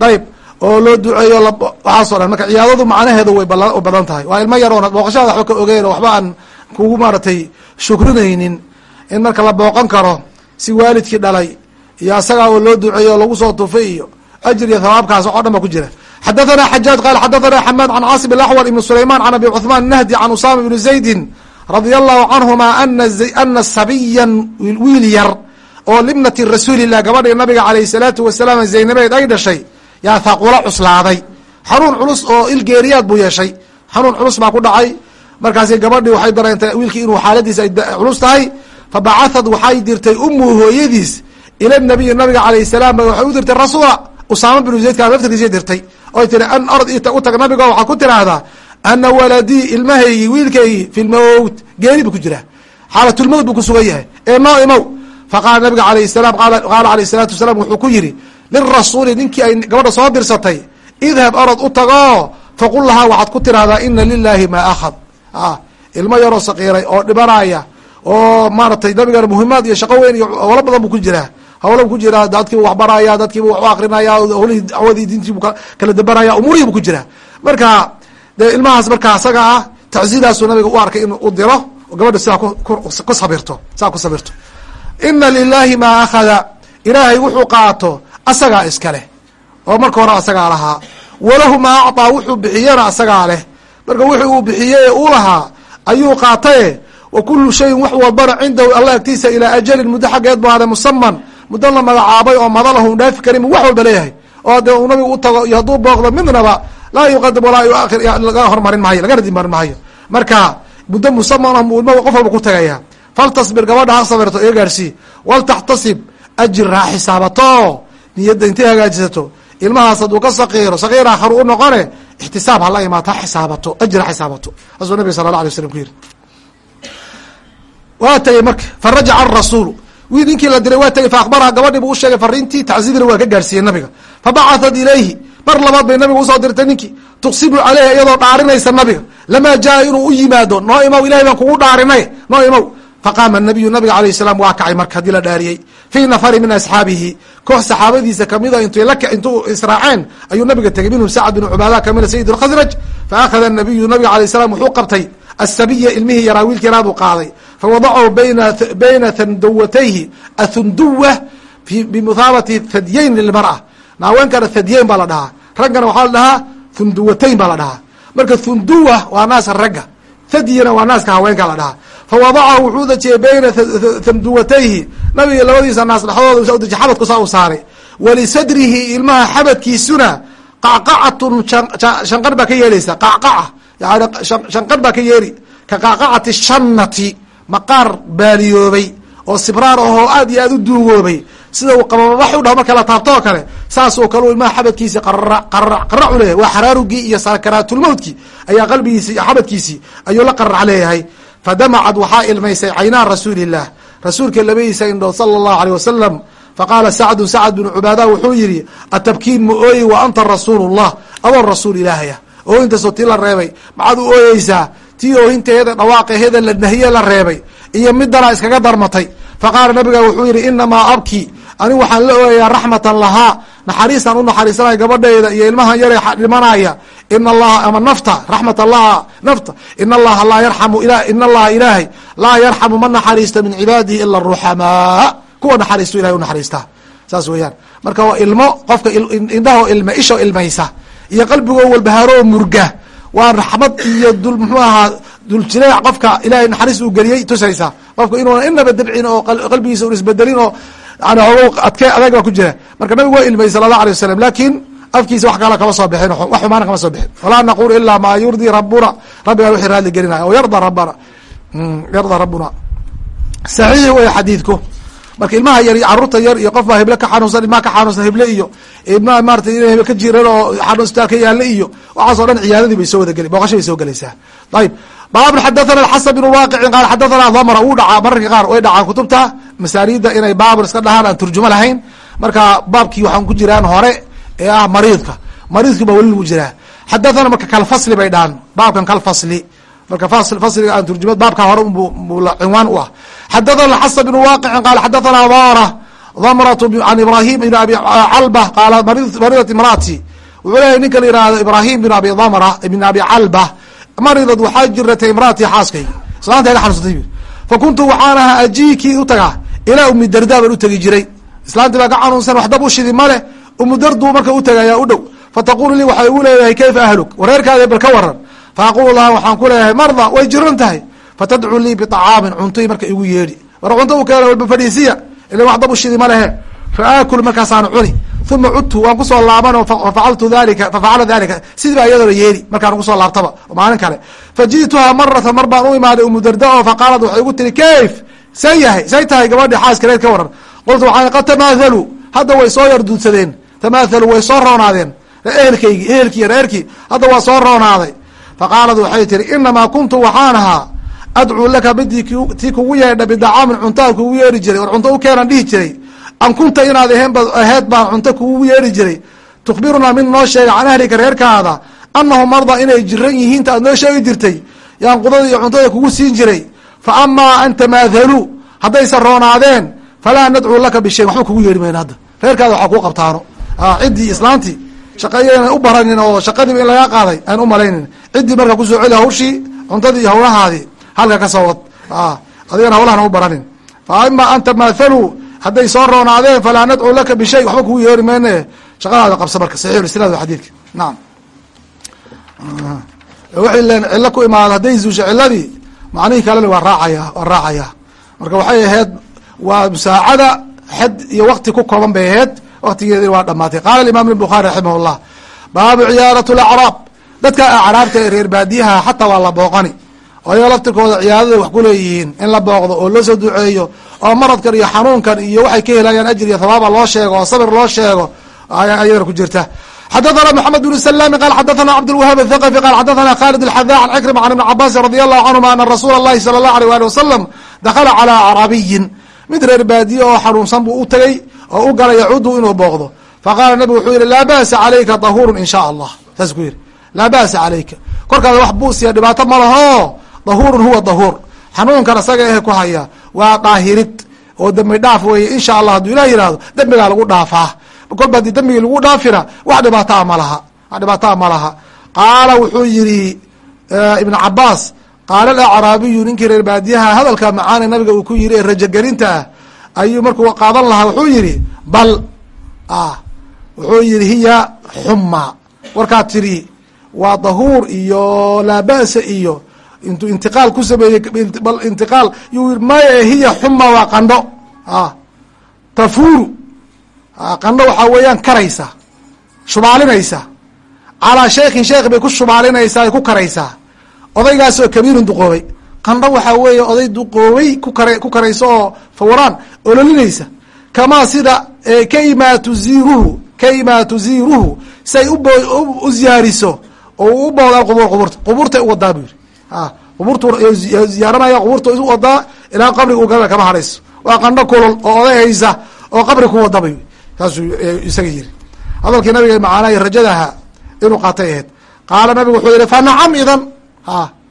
dayb oo loo duceeyo waxaaso dhan. Marka ciyaadadu macnaheedu way badan tahay. Waa ilmo yar oona booqashada waxba ka ogeyn waxba aan kugu maaratay shukrinaynin in marka la booqan karo si waalidkii dhalay iyo asagaa oo loo duceeyo oo lagu soo tufay iyo ajir iyo thawaabkaas waxo dhan ba ku jira. Xadathana xajaaj qaal xadathana xamaad can caasim alaxwal ibn sulayman can abi cuثmaan nahdi can usama ibni zaydin radia allahu canhuma ana sabiyan wiil yar oo libnati rasuulilah gabadhii nabiga alayh salaatu wasalaam zaynabeed ay dhashay yaa thaqula cuslaaday. Xanuun culus oo ilgeeriyaad buu yeeshay. Xanuun culus baa ku dhacay. Markaasi gabadhii waxay dareentay wiilkii inuu xaaladiis culus tahay. Fabacathad waxay dirtay umuhu hooyadiis ila nabiyi nabiga alayh salaam. Waxay u dirtay rasuula usaama binu zaydka laftirkiisa dirtay. Oy tiri an ord u tag nabigo waxaa ku tiraahdaa ana waladii ilmahaygii wiilkaygii fi lmowt geeri buu ku jiraa. Xaalatulmowt buu ku sugan yahay. Noo imow faqaala nabiga alayh salam qaala alayh salaatu wasalaam wuxuu ku yidhi lirasuuli ninkii ay gabadha soo dirsatay idhab orod u tagoo faqul lahaa waxaad ku tirahdaa ina lilahi maa akhad. Ilmo yaroo sakiiray oo dhibanaya oo maaratay nabigana muhimaad iyo shaqo weyn iyo howlo badan bu ku jiraa. Hawla bu ku jiraa dadkiibu waxbaraya dadkiibu wax u akrinaya hawlihii dacwadii diintiibu kala dabaraya umuurihii bu ku jiraa. Marka dee ilmahaas marka asaga ah tacsiidaasuu nabiga u arkay inuu u diro gabadha sidaa ku sabirto sidaa ku sabirto. Ina lilahi maa akhada ilaahay wuxuu qaato asagaa iskale oo marka hore asagaa lahaa. Walahu maa acطaa wuxuu bixiyena asagaa leh. Marka wixii uu bixiyey uu lahaa ayuu qaataye wa kulu shayin wax walbana cindahu allah agtiisa ilaa ajalin muddo xaggeed baade musaman muddo la magacaabay oo madalahu dhaafi karin wax walba leeyahay. Oo dee uu nabigu utago iyo hadduu booqdo midnaba laa yuqadam walaa yuakhir laga hormarin maayo lagana dimarin maayo marka muddo musaman ilma qof walba ku tagaya faltasbir gabadha ha sabirto iyo gaarsii waltaxtasib ajir ha xisaabato niyadda intay hagaajisato ilmahaas hadduu ka sakiiro sakiir aakharu u noqone ixtisaab hala imaato ha xisaabato ajir ha xisaabato saasuu nabiga sala la alay waslam ku yiri waa tagay marka farajaca arasuulu wiil ninkii la diray waa tagay fa akbaraha gabadhii buu usheegay fariintii tacsiidina waa ka gaarsiiyey nabiga fabacaثat ilayhi mar labaad bay nabiga u soo dirtay ninkii tuqsibu caleyha iyadoo dhaarinaysa nabiga lamaa jaa inuu u yimaado noo imow ilahay baan kugu dhaarinay noo imow. Faqaama nabiyu nabiga alayh salaam waa kacay marka haddii la dhaariyey. Fii nafari min asxaabihi. Koox saxaabadiisa kamida intuu israaceen ayuu nabiga tegay. Minhum sacd bn cubaada kamida sayid اkhasraj faakhada nabiyu nabiga alayh salam wuxuu qabtay asabiya ilmihii yaraa wiilki yaraaduu qaaday fawadacahu bayna thandawatayhi athunduwa bimuhaabati thadyayn lilmar'a naaweenkana thadyayn baa la dhahaa. Raggana waxaa la dhahaa thunduwatayn baa la dhahaa. Marka thunduwa waa naaska ragga. Thadyina waa naaska haweenka la dhahaa. Fawadacahu wuxuu dejiyey bayna thanduwatayhi nabiga labadiisa naas dhexdooda u dejiy xabadku saa u saaray. Walisadrihi ilmaha xabadkiisuna qacqacatun shanqar baa ka yeelaysa. Qacqaca yani shanqar baa ka yeeli. Ka qacqacati shanati maqaar baaliyoobay oo sibraar ahoo aad iyo aad u duugoobay sida uu qababax u dhaho marka la taabto oo kale saasoo kale ilmaha xabadkiisi qarara qararac u leeyahay. Waa xaraarugii iyo sakaraatulmowtki ayaa qalbigiisi xabadkiisii ayuu la qararac leeyahay. Fadamacad waxaa ilmaysay caynaa rasuuli illah rasuulka labadiisa indhood sala allahu aleyh wasalam faqaala sacdun sacd binu cubaada wuxuu yihi atabkiin ma ooyi wa anta rasuulu llah adoo rasuul ilaahaya oohintaasoo tii la reebay maxaad u ooyeysaa? Tii oohinteeda dhawaaqeheeda la nahiye la reebay iyo midana iskaga darmatay faqaala nabiga wuxuu yihi inamaa abki anigu waxaan la ooyayaa raxmatan lahaa naxariistaan u naxariisanaya gabadhayda iyo ilmahan yare dhimanaya. In allaha ama nafta raxmat allaha nafta. In allaha laa yarxamu in allaha ilaahay laa yarxamu ma naxariista min cibaadihi ila ruxamaa. Kuwa naxariistu ilahay u naxariistaa saas weeyaan. Marka waa ilmo qofka indhaho ilma isho ilmaysa iyo qalbigoo walbahaaroo murga waa raxmad iyo dul muxuu ahaa duljileec qofka ilahay naxariis uu geliyey tusaysa. Qofka inuuna inaba dabcin oo qalbigiisa un isbedelin oo yani ogo adke adag baa ku jira. Marka nabigu waa ilmayy sala allah alay wasalam laakiin afkiisa wax kala kama soo bixin wax xumaana kama soo bixin. Walaa naqul ilaa maa yurdii rabuna rabbigaa wixii raadli gelinaya o yarda rabana yarda rabuna saxiix wey xadiidku marka ilmaha yar iyo carruurta yar iyo qof baa hible ka xanuunsan ilmaha ka xanuunsan hible iyo ilmaha maarata in hible ka jiran oo xanuunstaa ka yaalla iyo waxaas o dhan ciyaadadii bay soo wada geli booqasha bay soo gelaysaa. Ayib baabun xadathana alxasan bnu waaqicin qaal xadathana dhamra wuu dhacaa mararka qaar way dhacaan kutubta masaanida inay baabun iska dhahaan aan turjumo lahayn. Marka baabkii waxaan ku jiraan hore ee ah mariidka mariidki baa weli lagu jiraa. Xadathana marka kalfasli bay dhahaan baabkan kalfasli marka fasliga aan turjuma baabka hore cinwaan u ah. Xadathana xasan bnu waaqicin qaal xadathana dara dhamrat an ibrahim ibn abi calba qaala maridat imraati. Wuxuu leeyahy ninka la yihahdo ibrahim bin abi dhamra ibn abi calba maridad waxaa jiratay imraatii xaaskayga islaantayga xanuunsatay fa waxaan ahaa ajiikii utagaa ilaa umi darda baan utegi jiray. Islaantii baa ka xanuunsan waxdab u shidi male umu dardu marka utagaya u dhow. Fataqulu lii waxay igu leedahay kayfa ahluk? Wareerkaada bal ka waran faaqulu laha waxaan ku leeyahay marda way jiran tahay fatadcu lii biطacaamin cuntoy marka igu yeedhi war cunto u keena walba fadhiisiya ila waxdab u shidi ma lehe faakul markaasaan cuni uma cudtu waan ku soo laaban fafacaltu dalika fafacala dalika sidii baa iyadoola yeeli markaan ku soo laabtaba maalin kale faji'tuhaa maratan mar baan u imaaday umu darda oo faqaalad waxay igu tiri kayf say yahay say tahay gabadhi xaaskareed ka waran qultu waxaan qad tamaathaluu hadda way soo yar duudsadeen tamaathaluu way soo roonaadeen ehelkaygi ehelkii reerkii hadda waa soo roonaaday faqaalad waxay tiri inamaa kuntu waxaan ahaa adcuu laka midii tii kugu yeedha bidacaamin cuntaan kugu yeeri jiray war cunto u keenan dhihi jiray an kunta inaad aheen aheyd baan cunto kugu yeeri jiray tukhbirunaa mid noo sheega can ahlika reerkaada anahum marda inay jiran yihiin ta aad noo sheegi jirtay yaan qudada iyo cuntada kugu siin jiray fa amaa an tamaathaluu haddaysan roonaadeen falaa nadcuu laka bishayin waxba kugu yeedhi mayno hadda reerkaada waxaa kuu qabtaano ciddii islaantii shaqayana u baranin oo shaqadiiba in lagaa qaaday aan u malaynin. Ciddii markaa ku soo celi hawshii cuntadii iyo hawlahaadii halka ka soo wad. Adigana hawlahana u baranin. Fa amaa an tamaathaluu hadday soo roonaadeen falaa nadcuu laka bishay waxba kugu yeeri mayne shaqadaada qabsa marka saxiixulisnaad wa xadiidka. Nacam waxay leen cillo ku imaada hadday zuusha ciladii macnihii kalena waa raacaya waa raacayaa marka waxay ahayd waa musaacada xed iyo wakti ku kooban bay ahayd waktigeedii waa dhamaatay qaala imam buhaari raximah llah baabu ciyaarat acraab dadka acraabta ee reer baadiyaha xataa waa la booqani. Oo iyaga laftirkooda ciyaadada wax kuleeyihiin in la booqdo oo loo soo duceeyo oo maradkan iyo xanuunkan iyo waxay ka helayaan ajir iyo habaaba loo sheego oo sabir loo sheego ayadana ku jirta. Xadathana mxamed bn slami qal xadathana cabdlwahaab athaqafi qal xadathana khalid alxada an cikrima can ibni cabaasin radi allahu canhuma ana rasuula allahi sala allahu aleyh wali wasalam dakhala calaa acraabiyin. Mid reer baadiye oo xanuunsan buu u tagay oo u galay yacudu inuu booqdo. Faqaala nabigu wuxuu yihi laa ba'sa calayka dahuru in sha allah. Saas ku yihi laa ba'sa calayka. Korkaada wax buusiya dhibaato ma laho. Dahurun huwa dahuur. Xanuunkan isaga ehe ku haya waa daahirid oo dembi dhaaf weeye insha allah hadduu ilah yihahdo dembigaa lagu dhaafaa. Kolba haddii dembigii lagu dhaafina wax dhibaataa ma laha. Wax dhibaataa ma laha. Qaala wuxuu yihi ibn cabaas qaala alacraabiyu ninkii reer baadiyaha hadalka macaane nabiga uu ku yihi ee rajogelinta ah ayuu markuu qaadan lahaa wuxuu yihi bal wuxuu yihi hiya xuma warkaad tiri waa dahuur iyo laa ba'sa iyo intuu intiqaal ku sameeyey bal intiqaal. Yuu maya hiya xuma waa qandho. Tafuuru. Qandho waxaa weeyaan karaysa shubaalinaysa. Calaa sheekhin sheekh bay ku shubaalinaysaa ay ku karaysaa odaygaasoo kabiirun duqoobay qandho waxaa weeye oday duqoobay kukar ku karaysa oo fawraan ololinaysa. Kamaa sida kaymaa tuziiruhu kaymaa tuziiruhu siay ub u ziyaariso oo u boodaa qubur quburta u wadaa bu yiri qubuurtu ziyaaranaya qubuurta u wadaa ilaa qabriga u gala kama hadhayso waa qandho kulol oo oday haysa oo qabri ku wada bay saasuu isaga yiri hadalkii nabiga macaanay rajadaha inuu qaatay ahayd qaala nabigu wuxuu yihi fa nacam idan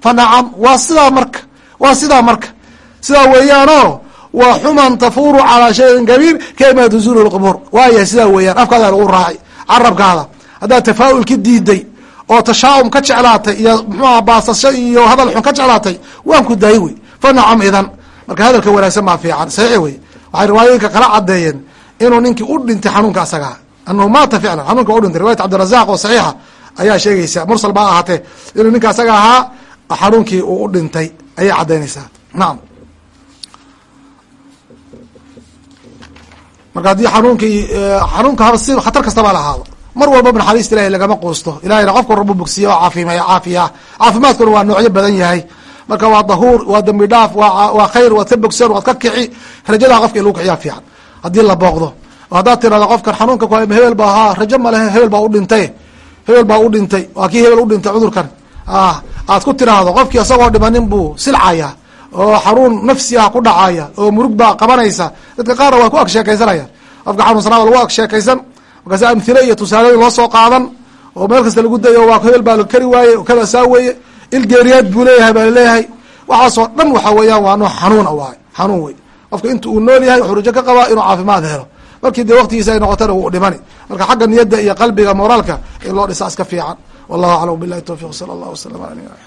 fa nacam waa sidaa marka waa sidaa marka. Sidaa weeyaanoo waa xuman tafuru calaa shayin kabiir kama tuzuru lqubuur waayahay sidaa weeyaan afkaada lagu raacay carabkaada. Haddaad tafaa'ulki diiday oo tashaa'um ka jeclaatay iyo muxuaha baasasho iyo hadal xun ka jeclaatay waan ku daayay wey. Fa nacam idan. Marka hadalka wanaagsan maa fiican. Saxiix wey. Waxay riwaayooyinka kala cadeeyeen inuu ninkii u dhintay xanuunka asagaa anahu maata ficlan. Xanuunka u dhintay riwayat cabdirazaq oo saxiixa ayaa sheegaysa. Mursal baa ahaatee inuu ninka asaga ahaa xanuunkii uu u dhintay ayay cadaynaysaa nacam marka haddii xanuunkii xanuunka haba si khatar kastaba la ahaado. Mar walbaba naxariista ilahi lagama quusto. Ilahayna qofka rabu bogsiya oo caafimaya caafiya. Caafimaadkuna waa noocyo badan yahay. Marka waa dahuur waa dembi dhaaf waa khayr waad ka bogsan waad ka kici rajadaa qofka in lagu kiciyaa fiican. Haddii la booqdo. Oo haddaad tirahdo qofkan xanuunka ku hebel ba ahaa rajo malehe hebel baa u dhintay. Hebel baa u dhintay. Waa kii hebel u dhintay cudurkan aad ku tiraahdo qofkii isagoo dhimanin buu silcaya oo xanuun nafsi ah ku dhacaya oo murug baa qabanaysa dadka qaarna waa ku ag sheekaysanayaan. Qofka xanuunsanaa lagu ag sheekaysan markaas amhile iyo tusaalooyin loo soo qaadan oo meel kasta lagu dayo waa hebel baa la kari waaye kada saa weeye ilgeeriyaad buu leeyahay baa la leeyahay waxaasoo dhan waxa weeyaan waa nooc xanuun waay xanuun wey qofka inta uu nool yahay wuxuu rajo ka qabaa inuu caafimaad helo. Markii dee waktigiisa ay noqotana wuu dhimani. Marka xagga niyadda iyo qalbiga moraalka in loo dhisaa iska fiican wallahu aclam bilahi towfiq sala allah wasalam ala nabina